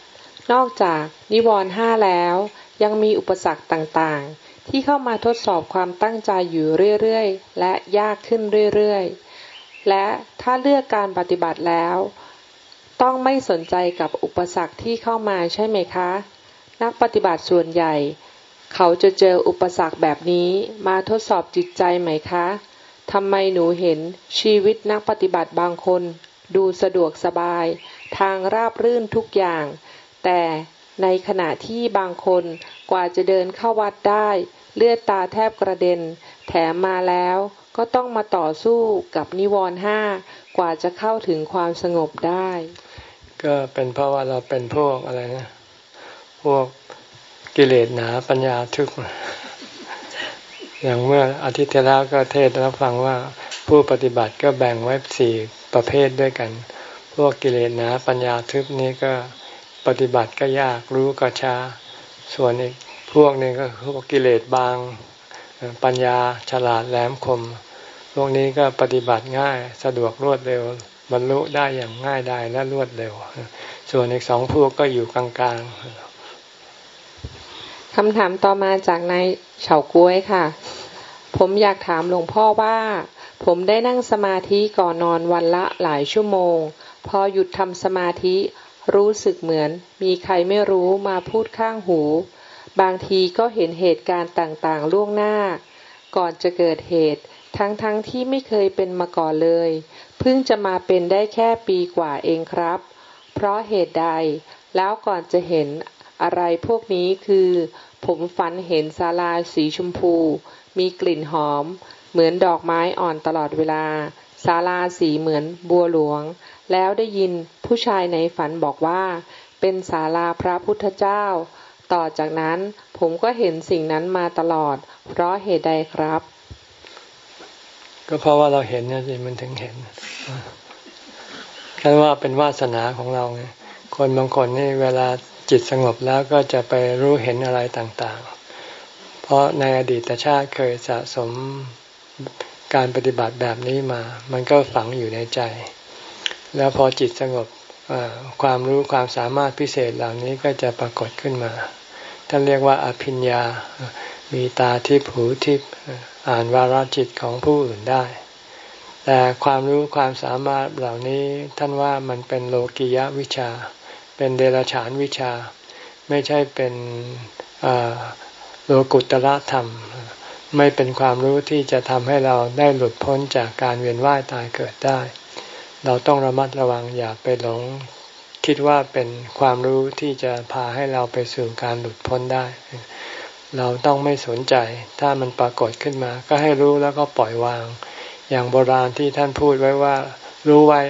นอกจากนิวรณ์ห้าแล้ว ยังมีอุปสรรคต่างๆ ที่เข้ามาทดสอบความตั้งใจอยู่เรื่อยๆ และยากขึ้นเรื่อยๆ และถ้าเลือกการปฏิบัติแล้ว ต้องไม่สนใจกับอุปสรรคที่เข้ามาใช่ไหมคะ นักปฏิบัติส่วนใหญ่ เขาจะเจออุปสรรคแบบนี้มาทดสอบจิตใจไหมคะทำไมหนูเห็นชีวิตนักปฏิบัติบางคน ดูสะดวกสบาย ทางราบรื่นทุกอย่าง แต่ในขณะที่บางคนกว่าจะเดินเข้าวัดได้ เลือดตาแทบกระเด็น แถมมาแล้วก็ต้องมาต่อสู้กับนิวรณ์ห้ากว่าจะเข้าถึงความสงบได้ ก็เป็นเพราะว่าเราเป็นพวกอะไรนะ พวกกิเลสหนาปัญญาทึบอย่างเมื่ออาทิตย์ที่แล้วก็เทศแล้วฟังว่าผู้ปฏิบัติก็แบ่งไว้สี่ประเภทด้วยกัน พวกกิเลสหนาปัญญาทึบนี้ก็ปฏิบัติก็ยากรู้ก็ช้า ส่วนอีกพวกนึงก็พวกกิเลสบาง ปัญญาฉลาดแหลมคม พวกนี้ก็ปฏิบัติง่ายสะดวกรวดเร็วบรรลุได้อย่างง่ายได้และรวดเร็ว ส่วนอีกสองพวกก็อยู่กลางๆ คำถามต่อมาจากนายเฉาก้วยค่ะ ผมอยากถามหลวงพ่อว่า ผมได้นั่งสมาธิก่อนนอนวันละหลายชั่วโมง พอหยุดทำสมาธิรู้สึกเหมือน มีใครไม่รู้มาพูดข้างหู บางทีก็เห็นเหตุการณ์ต่างๆ ล่วงหน้า ก่อนจะเกิดเหตุ ทั้งๆทที่ไม่เคยเป็นมาก่อนเลย เพิ่งจะมาเป็นได้แค่ปีกว่าเองครับ เพราะเหตุใดแล้วก่อนจะเห็น อะไรพวกนี้คือ ผมฝันเห็นศาลาสีชมพู มีกลิ่นหอม เหมือนดอกไม้อ่อนตลอดเวลาศาลาสีเหมือนบัวหลวง แล้วได้ยินผู้ชายในฝันบอกว่า เป็นศาลาพระพุทธเจ้า ต่อจากนั้นผมก็เห็นสิ่งนั้นมาตลอด เพราะเหตุใดครับ ก็เพราะว่าเราเห็นนี่สิมันถึงเห็นแค่ว่าเป็นวาสนาของเราไงคนบางคนนี่เวลา จิตสงบแล้วก็จะไปรู้เห็นอะไรต่างๆ เพราะในอดีตชาติเคยสะสมการปฏิบัติแบบนี้มา มันก็ฝังอยู่ในใจ แล้วพอจิตสงบความรู้ความสามารถพิเศษเหล่านี้ก็จะปรากฏขึ้นมา ท่านเรียกว่าอภิญญา มีตาทิพหูทิพอ่านวาระจิตของผู้อื่นได้ แต่ความรู้ความสามารถเหล่านี้ท่านว่ามันเป็นโลกิยะวิชา เป็นเดรัจฉานวิชา ไม่ใช่เป็นโลกุตระธรรม ไม่เป็นความรู้ที่จะทำให้เราได้หลุดพ้นจากการเวียนว่ายตายเกิดได้ เราต้องระมัดระวังอย่าไปหลง คิดว่าเป็นความรู้ที่จะพาให้เราไปสู่การหลุดพ้นได้ เราต้องไม่สนใจ ถ้ามันปรากฏขึ้นมา ก็ให้รู้แล้วก็ปล่อยวาง อย่างโบราณที่ท่านพูดไว้ว่า รู้ไว้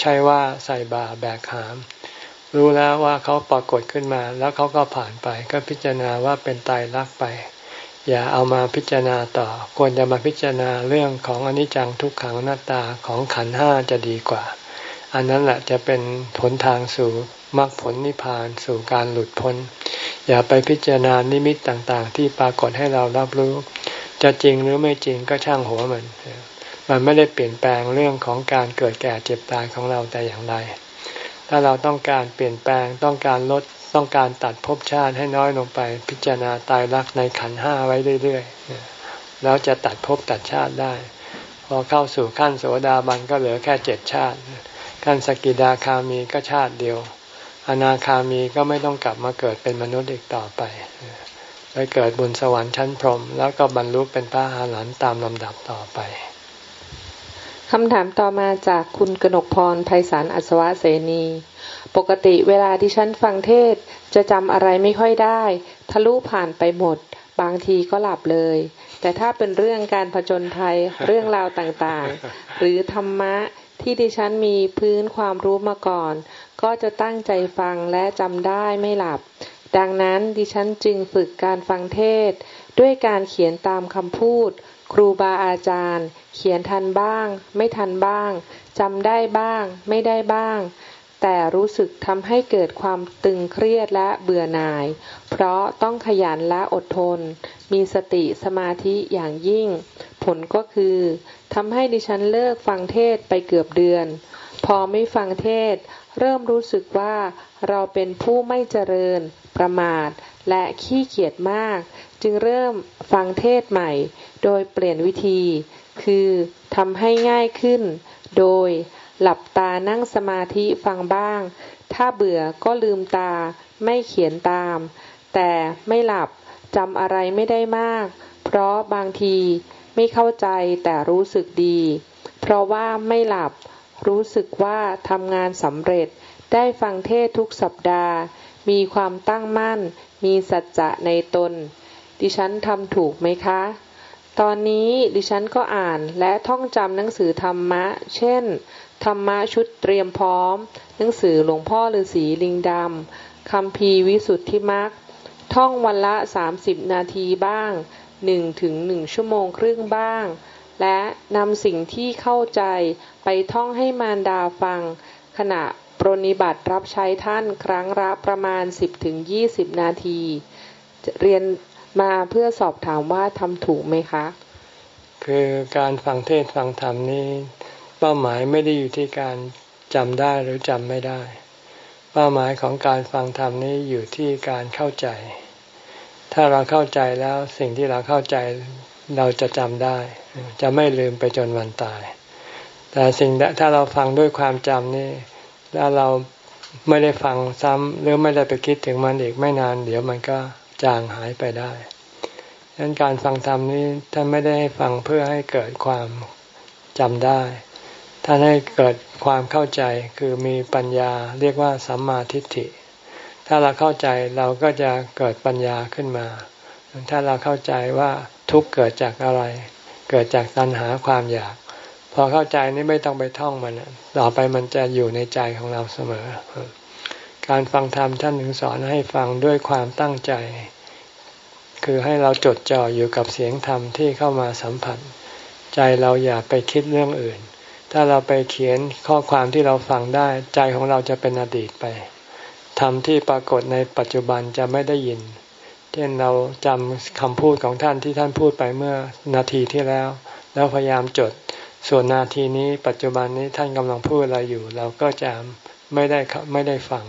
ใช่ว่าใส่บาแบกหาม รู้แล้วว่าเขาปรากฏขึ้นมาแล้วเขาก็ผ่านไป ก็พิจารณาว่าเป็นตายรักไป อย่าเอามาพิจารณาต่อ ควรจะมาพิจารณาเรื่องของอนิจจังทุกขังหน้าตาของขันห้าจะดีกว่า อันนั้นแหละจะเป็นผลทางสู่มรรคผลนิพพานสู่การหลุดพ้น อย่าไปพิจารณานิมิตต่างๆ ที่ปรากฏให้เรารับรู้ จะจริงหรือไม่จริงก็ช่างหัวมัน มันไม่ได้เปลี่ยนแปลงเรื่องของการเกิดแก่เจ็บตายของเราแต่อย่างใด ถ้าเราต้องการเปลี่ยนแปลงต้องการลดต้องการตัดภพชาติให้น้อยลงไป พิจารณาตายรักในขันห้าไว้เรื่อยๆแล้วจะตัดภพตัดชาติได้ พอเข้าสู่ขั้นโสดาบันก็เหลือแค่เจ็ดชาติ ขั้นสกิดาคามีก็ชาติเดียว อนาคามีก็ไม่ต้องกลับมาเกิดเป็นมนุษย์อีกต่อไปไปเกิดบนสวรรค์ชั้นพรหมแล้วก็บรรลุเป็นพระอรหันต์ตามลำดับต่อไป คำถามต่อมาจากคุณกนกพรไพศาลอัศวะเสนี ปกติเวลาที่ฉันฟังเทศจะจำอะไรไม่ค่อยได้ ทะลุผ่านไปหมด บางทีก็หลับเลย แต่ถ้าเป็นเรื่องการผจญภัยเรื่องราวต่างๆ หรือธรรมะที่ดิฉันมีพื้นความรู้มาก่อน ก็จะตั้งใจฟังและจำได้ไม่หลับ ดังนั้นดิฉันจึงฝึกการฟังเทศ ด้วยการเขียนตามคำพูด ครูบาอาจารย์ เขียนทันบ้าง ไม่ทันบ้างจำได้บ้าง ไม่ได้บ้าง แต่รู้สึกทำให้เกิดความตึงเครียดและเบื่อหน่าย เพราะต้องขยันและอดทน มีสติสมาธิอย่างยิ่ง ผลก็คือทำให้ดิฉันเลิกฟังเทศไปเกือบเดือน พอไม่ฟังเทศ เริ่มรู้สึกว่าเราเป็นผู้ไม่เจริญ ประมาท และขี้เกียจมาก จึงเริ่มฟังเทศใหม่ โดยเปลี่ยนวิธี คือทำให้ง่ายขึ้น โดยหลับตานั่งสมาธิฟังบ้าง ถ้าเบื่อก็ลืมตา ไม่เขียนตาม แต่ไม่หลับจำอะไรไม่ได้มาก เพราะบางทีไม่เข้าใจแต่รู้สึกดี เพราะว่าไม่หลับ รู้สึกว่าทำงานสำเร็จ ได้ฟังเทศทุกสัปดาห์ มีความตั้งมั่น มีสัจจะในตน ดิฉันทำถูกไหมคะ ตอนนี้ดิฉันก็อ่านและท่องจำหนังสือธรรมะ เช่น ธรรมะชุดเตรียมพร้อม หนังสือหลวงพ่อฤาษีลิงดำคำพีวิสุทธิมักท่องวันละสามสิบนาทีบ้างหนึ่งถึงหนึ่งชั่วโมงครึ่งบ้าง และนำสิ่งที่เข้าใจไปท่องให้มารดาฟัง ขณะปรนิบัติรับใช้ท่านครั้งละประมาณ 10-20 นาที เรียน มาเพื่อสอบถามว่าทำถูกไหมคะ คือการฟังเทศฟังธรรมนี้เป้าหมายไม่ได้อยู่ที่การจำได้หรือจำไม่ได้ เป้าหมายของการฟังธรรมนี้อยู่ที่การเข้าใจ ถ้าเราเข้าใจแล้วสิ่งที่เราเข้าใจเราจะจำได้ จะไม่ลืมไปจนวันตาย แต่สิ่งถ้าเราฟังด้วยความจำนี่แล้วเราไม่ได้ฟังซ้ำหรือไม่ได้ไปคิดถึงมันอีกไม่นาน เดี๋ยวมันก็ จางหายไปได้ดังนั้นการฟังธรรมนี้ท่านไม่ได้ให้ฟังเพื่อให้เกิดความจำได้ ท่านให้เกิดความเข้าใจคือมีปัญญาเรียกว่าสัมมาทิฏฐิ ถ้าเราเข้าใจเราก็จะเกิดปัญญาขึ้นมา ถ้าเราเข้าใจว่าทุกเกิดจากอะไร เกิดจากตัณหาความอยาก พอเข้าใจนี่ไม่ต้องไปท่องมันต่อไปมันจะอยู่ในใจของเราเสมอ การฟังธรรมท่านถึงสอนให้ฟังด้วยความตั้งใจ คือให้เราจดจ่ออยู่กับเสียงธรรมที่เข้ามาสัมผัส ใจเราอย่าไปคิดเรื่องอื่น ถ้าเราไปเขียนข้อความที่เราฟังได้ ใจของเราจะเป็นอดีตไปธรรมที่ปรากฏในปัจจุบันจะไม่ได้ยิน เช่นเราจำคำพูดของท่านที่ท่านพูดไปเมื่อนาทีที่แล้ว แล้วพยายามจด ส่วนนาทีนี้ปัจจุบันนี้ท่านกำลังพูดอะไรอยู่ เราก็จะไม่ได้ไม่ได้ฟัง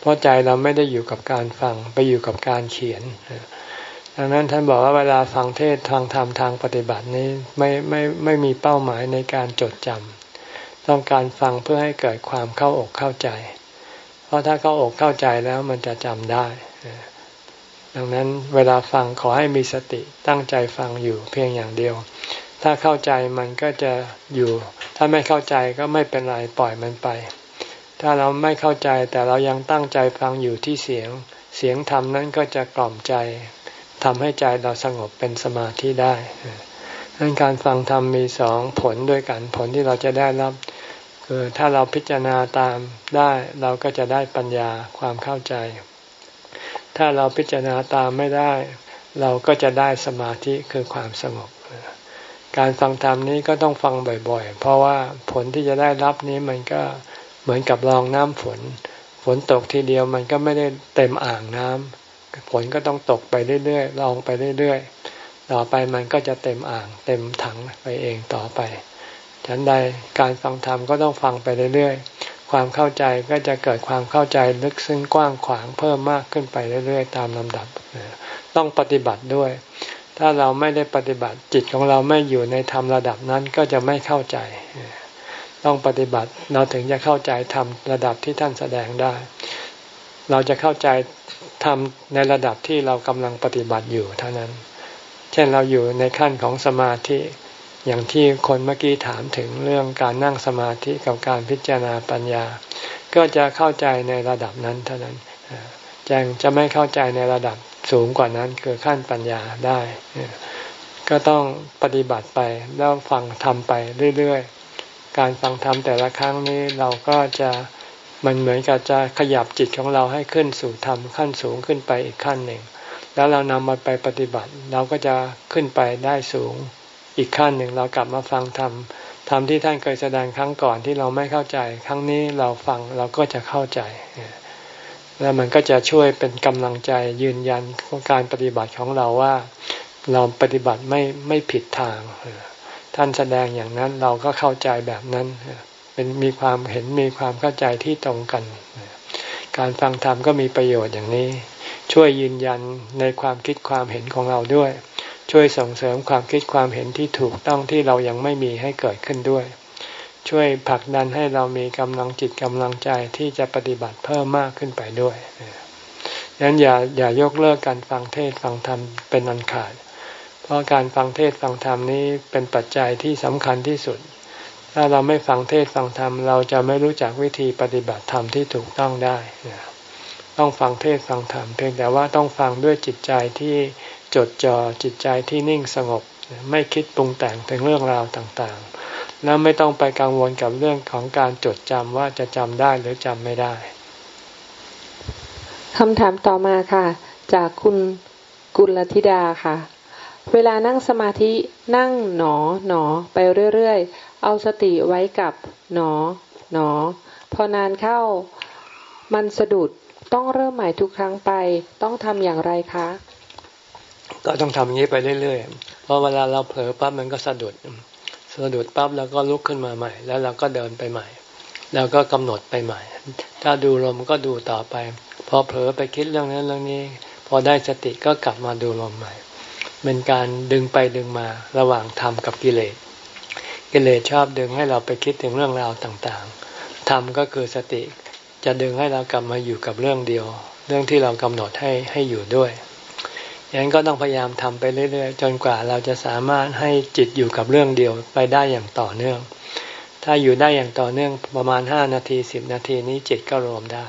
เพราะใจเราไม่ได้อยู่กับการฟังไปอยู่กับการเขียน ดังนั้นท่านบอกว่าเวลาฟังเทศทางธรรมทางปฏิบัตินี้ไม่ไม่ไม่มีเป้าหมายในการจดจำต้องการฟังเพื่อให้เกิดความเข้าอกเข้าใจ เพราะถ้าเข้าอกเข้าใจแล้วมันจะจำได้ ดังนั้นเวลาฟังขอให้มีสติตั้งใจฟังอยู่เพียงอย่างเดียว ถ้าเข้าใจมันก็จะอยู่ ถ้าไม่เข้าใจก็ไม่เป็นไรปล่อยมันไป ถ้าเราไม่เข้าใจแต่เรายังตั้งใจฟังอยู่ที่เสียง เสียงธรรมนั้นก็จะกล่อมใจทำให้ใจเราสงบเป็นสมาธิได้ดังนั้นการฟังธรรมมีสองผลด้วยกันผลที่เราจะได้รับคือถ้าเราพิจารณาตามได้เราก็จะได้ปัญญาความเข้าใจ ถ้าเราพิจารณาตามไม่ได้ เราก็จะได้สมาธิคือความสงบ การฟังธรรมนี้ก็ต้องฟังบ่อยๆ เพราะว่าผลที่จะได้รับนี้มันก็ เหมือนกับรองน้ำฝน ฝนตกทีเดียวมันก็ไม่ได้เต็มอ่างน้ำฝนก็ต้องตกไปเรื่อยๆลองไปเรื่อยๆ ต่อไปมันก็จะเต็มอ่าง เต็มถังไปเองต่อไป ฉันใดการฟังธรรมก็ต้องฟังไปเรื่อยๆ ความเข้าใจก็จะเกิดความเข้าใจลึกซึ้งกว้างขวางเพิ่มมากขึ้นไปเรื่อยๆ ตามลำดับ ต้องปฏิบัติด้วย ถ้าเราไม่ได้ปฏิบัติจิตของเราไม่อยู่ในธรรมระดับนั้นก็จะไม่เข้าใจ ต้องปฏิบัติ เราถึงจะเข้าใจธรรมระดับที่ท่านแสดงได้ เราจะเข้าใจธรรมในระดับที่เรากำลังปฏิบัติอยู่เท่านั้น เช่นเราอยู่ในขั้นของสมาธิอย่างที่คนเมื่อกี้ถามถึงเรื่องการนั่งสมาธิกับการพิจารณาปัญญา ก็จะเข้าใจในระดับนั้นเท่านั้นแจงจะไม่เข้าใจในระดับสูงกว่านั้นคือขั้นปัญญาได้ ก็ต้องปฏิบัติไปแล้วฟังทำไปเรื่อยๆ การฟังทำแต่ละครั้งนี้เราก็จะมันเหมือนกับจะขยับจิตของเราให้ขึ้นสู่ธรรมขั้นสูงขึ้นไปอีกขั้นหนึ่ง แล้วเรานำมาไปปฏิบัติ เราก็จะขึ้นไปได้สูงอีกขั้นหนึ่งเรากลับมาฟังธรรมธรรมที่ท่านเคยแสดงครั้งก่อนที่เราไม่เข้าใจ ครั้งนี้เราฟังเราก็จะเข้าใจ แล้วมันก็จะช่วยเป็นกำลังใจยืนยันของการปฏิบัติของเราว่า เราปฏิบัติไม่ไม่ผิดทาง ท่านแสดงอย่างนั้นเราก็เข้าใจแบบนั้น เป็นมีความเห็นมีความเข้าใจที่ตรงกัน การฟังธรรมก็มีประโยชน์อย่างนี้ ช่วยยืนยันในความคิดความเห็นของเราด้วย ช่วยส่งเสริมความคิดความเห็นที่ถูกต้องที่เรายังไม่มีให้เกิดขึ้นด้วย ช่วยผลักดันให้เรามีกำลังจิตกำลังใจที่จะปฏิบัติเพิ่มมากขึ้นไปด้วยดังนั้นอย่าอย่ายกเลิกการฟังเทศฟังธรรมเป็นอันขาด ราะการฟังเทศฟังธรรมนี้เป็นปัจจัยที่สำคัญที่สุด ถ้าเราไม่ฟังเทศฟังธรรม เราจะไม่รู้จักวิธีปฏิบัติธรรมที่ถูกต้องได้ ต้องฟังเทศฟังธรรมเพียงแต่ว่าต้องฟังด้วยจิตใจที่จดจ่อจิตใจที่นิ่งสงบ ไม่คิดปรุงแต่งถึงเรื่องราวต่างๆ แล้วไม่ต้องไปกังวลกับเรื่องของการจดจำว่าจะจำได้หรือจำไม่ได้คำถามต่อมาค่ะ จากคุณกุลธิดาค่ะ เวลานั่งสมาธินั่งหนอหนอไปเรื่อยๆ เอาสติไว้กับหนอหนอ พอนานเข้า มันสะดุดต้องเริ่มใหม่ทุกครั้งไป ต้องทำอย่างไรคะ ก็ต้องทำอย่างนี้ไปเรื่อยๆเพราะเวลาเราเผลอปั๊บมันก็สะดุด สะดุดปั๊บแล้วก็ลุกขึ้นมาใหม่ แล้วเราก็เดินไปใหม่ แล้วก็กำหนดไปใหม่ ถ้าดูลมก็ดูต่อไป พอเผลอไปคิดเรื่องนั้นเรื่องนี้ พอได้สติก็กลับมาดูลมใหม่ เป็นการดึงไปดึงมาระหว่างธรรมกับกิเลส กิเลสชอบดึงให้เราไปคิดถึงเรื่องราวต่างๆ ธรรมก็คือสติจะดึงให้เรากลับมาอยู่กับเรื่องเดียว เรื่องที่เรากำหนดให้ให้อยู่ด้วยอย่างนั้นก็ต้องพยายามทำไปเรื่อยๆ จนกว่าเราจะสามารถให้จิตอยู่กับเรื่องเดียวไปได้อย่างต่อเนื่อง ถ้าอยู่ได้อย่างต่อเนื่องประมาณห้านาทีสิบนาทีนี้จิตก็รวมได้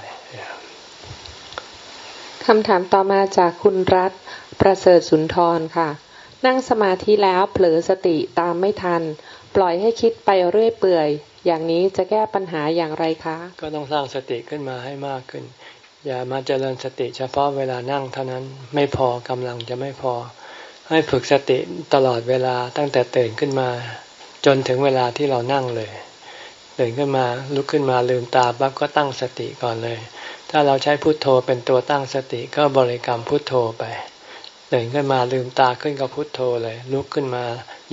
คำถามต่อมาจากคุณรัฐ ประเสริฐสุนทรค่ะ นั่งสมาธิแล้วเผลอสติตามไม่ทัน ปล่อยให้คิดไปเรื่อยเปื่อย อย่างนี้จะแก้ปัญหาอย่างไรคะ ก็ต้องสร้างสติขึ้นมาให้มากขึ้น อย่ามาเจริญสติเฉพาะเวลานั่งเท่านั้นไม่พอกำลังจะไม่พอ ให้ฝึกสติตลอดเวลาตั้งแต่ตื่นขึ้นมา จนถึงเวลาที่เรานั่งเลยตื่นขึ้นมาลุกขึ้นมาลืมตาปั๊บก็ตั้งสติก่อนเลย ถ้าเราใช้พุทโธเป็นตัวตั้งสติก็บริกรรมพุทโธไป ตื่นขึ้นมาลืมตาขึ้นกับพุทโธเลย ลุกขึ้นมา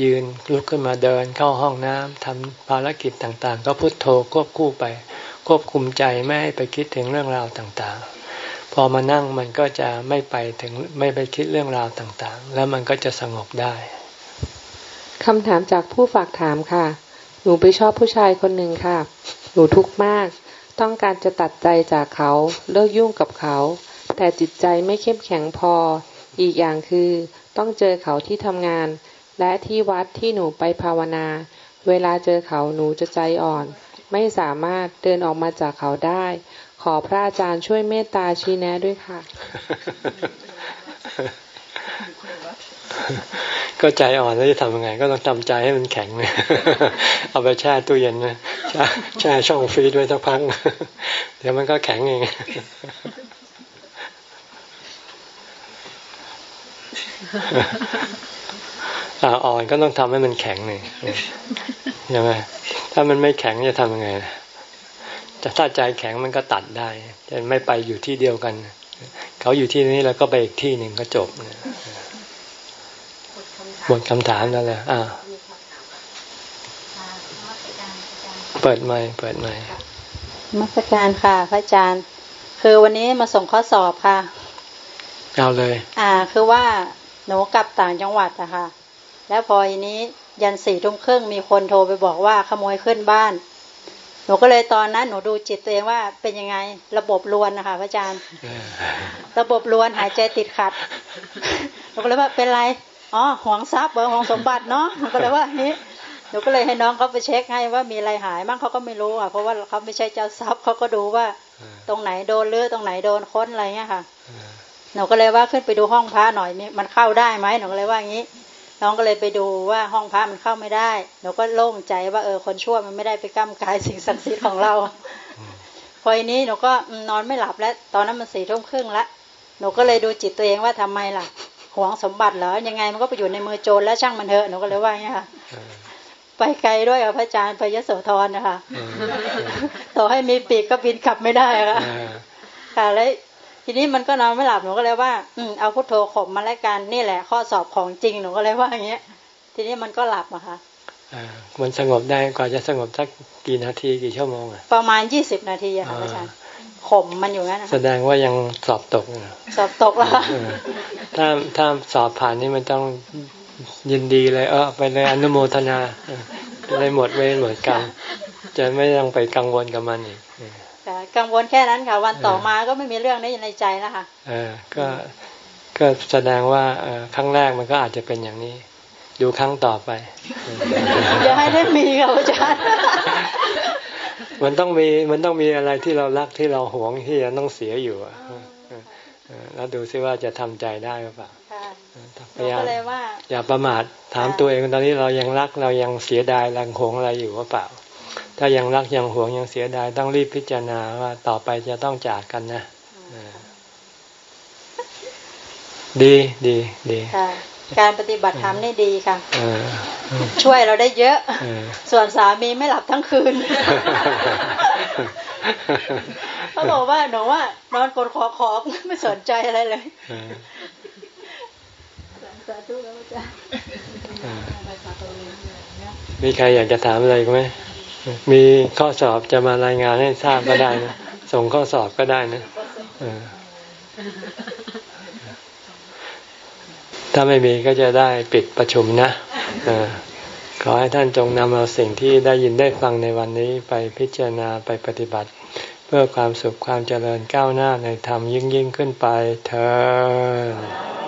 ยืน ลุกขึ้นมาเดิน เข้าห้องน้ำทำภารกิจต่างๆ ก็พุโทโธควบคู่ไป ควบคุมใจไม่ให้ไปคิดถึงเรื่องราวต่างๆ พอมานั่งมันก็จะไม่ไปถึงไม่ไปคิดเรื่องราวต่างๆ แล้วมันก็จะสงบได้คำถามจากผู้ฝากถามค่ะ หนูไปชอบผู้ชายคนหนึ่งค่ะ หนูทุกข์มาก ต้องการจะตัดใจจากเขา เลิกยุ่งกับเขา แต่จิตใจไม่เข้มแข็งพอ อีกอย่างคือต้องเจอเขาที่ทำงาน และที่วัดที่หนูไปภาวนา เวลาเจอเขาหนูจะใจอ่อน ไม่สามารถเดินออกมาจากเขาได้ ขอพระอาจารย์ช่วยเมตตาชี้แนะด้วยค่ะ ก็ใจอ่อนแล้วจะทำยังไง ก็ต้องทำใจให้มันแข็งเลยเอาไปแช่ตู้เย็นนะแช่ช่องฟรีด้วยสักพักเดี๋ยวมันก็แข็งเอง อ่อนก็ต้องทำให้มันแข็งเลยใช่ไหมถ้ามันไม่แข็งจะทำยังไงจะถ้าใจแข็งมันก็ตัดได้จะไม่ไปอยู่ที่เดียวกัน เขาอยู่ที่นี้แล้วก็ไปอีกที่หนึ่งก็จบหมดคำถามแล้วแหละอ่าเปิดไมเปิดไมมัสการค่ะ พระอาจารย์ คือวันนี้มาส่งข้อสอบค่ะ เอาเลย อ่า คือว่า หนูกลับต่างจังหวัดอะค่ะ แล้วพอทีนี้ยันสี่ทุ่มครึ่งมีคนโทรไปบอกว่าขโมยขึ้นบ้าน หนูก็เลยตอนนั้นหนูดูจิตตัวเองว่าเป็นยังไงระบบรวนนะคะพระอาจารย์ ระบบรวนหายใจติดขัด หนูก็เลยว่าเป็นไร อ๋อห่วงทรัพย์เบอร์ห่วงสมบัติเนาะ หนูก็เลยว่านี้หนูก็เลยให้น้องเขาไปเช็คให้ว่ามีอะไรหายมั่งเขาก็ไม่รู้อะเพราะว่าเขาไม่ใช่เจ้าทรัพย์เขาก็ดูว่า ตรงไหนโดนเลือตรงไหนโดนค้นอะไรเงี้ยค่ะห นูก็เลยว่าขึ้นไปดูห้องพระหน่อยมันเข้าได้ไหมหนูก็เลยว่างี้ น้องก็เลยไปดูว่าห้องพระมันเข้าไม่ได้หนูก็โล่งใจว่าเออคนชั่วมันไม่ได้ไปก้ามกายสิ่งศักดิ์สิทธิ์ของเรา พอนี้หนูก็นอนไม่หลับแล้ว ตอนนั้นมันสี่ทุ่มครึ่งแล้วหนูก็เลยดูจิตตัวเองว่าทำไมล่ะหวงสมบัติเหรอยังไงมันก็ไปอยู่ในมือโจรแล้วช่างมันเถอะหนูก็เลยว่าอย่างนี้ค่ะไปไกลด้วยพระอาจารย์ไปยโสธรนะคะต่อให้มีปีกก็บินกลับไม่ได้ค่ะค่ะแล้ว ทีนี้มันก็นอนไม่หลับหนูก็เลยว่า อืมเอาพุทโธข่มมาแล้วกันนี่แหละ ข้อสอบของจริงหนูก็เลยว่าอย่างเงี้ย ทีนี้มันก็หลับอะค่ะอ่ามันสงบได้กว่าจะสงบสักกี่นาทีกี่ชั่วโมงอะประมาณยี่สิบนาทีอะค่ะอาจารย์ข่มมันอยู่งั้นแสดงว่ายังสอบตกสอบตกแล้วถ้าถ้าสอบผ่านนี่มันต้องยินดีเลย เออไปเลยอนุโมทนาเลยหมดเวรหมดกรรมจะไม่ต้องไปกังวลกับมันอีก กังวลแค่นั้นค่ะ วันต่อมาก็ไม่มีเรื่องนี้ในใจแล้วค่ะเออก็ก็แสดงว่าเอครั้งแรกมันก็อาจจะเป็นอย่างนี้ ดูครั้งต่อไปอย่าให้ได้มีค่ะอาจารย์มันต้องมีมันต้องมีอะไรที่เรารักที่เราหวงที่จะต้องเสียอยู่อะแล้วดูซิว่าจะทำใจได้หรือเปล่าพยายามอย่าประมาทถามตัวเองตอนนี้เรายังรักเรายังเสียดายรังหวงอะไรอยู่หรือเปล่า ถ้ายังรักยังหวงยังเสียดายต้องรีบพิจารณาว่าต่อไปจะต้องจากกันนะดีดีดีการปฏิบัติธรรมนี่ดีค่ะช่วยเราได้เยอะ ส่วนสามีไม่หลับทั้งคืนเขาบอกว่าหนูว่านอนกดคอคอไม่สนใจอะไรเลยมีใครอยากจะถามอะไรไหม มีข้อสอบจะมารายงานให้ทราบก็ได้นะส่งข้อสอบก็ได้นะถ้าไม่มีก็จะได้ปิดประชุมนะขอให้ท่านจงนำเอาสิ่งที่ได้ยินได้ฟังในวันนี้ไปพิจารณาไปปฏิบัติ เพื่อความสุขความเจริญก้าวหน้าในธรรมยิ่งยิ่งขึ้นไปเธอ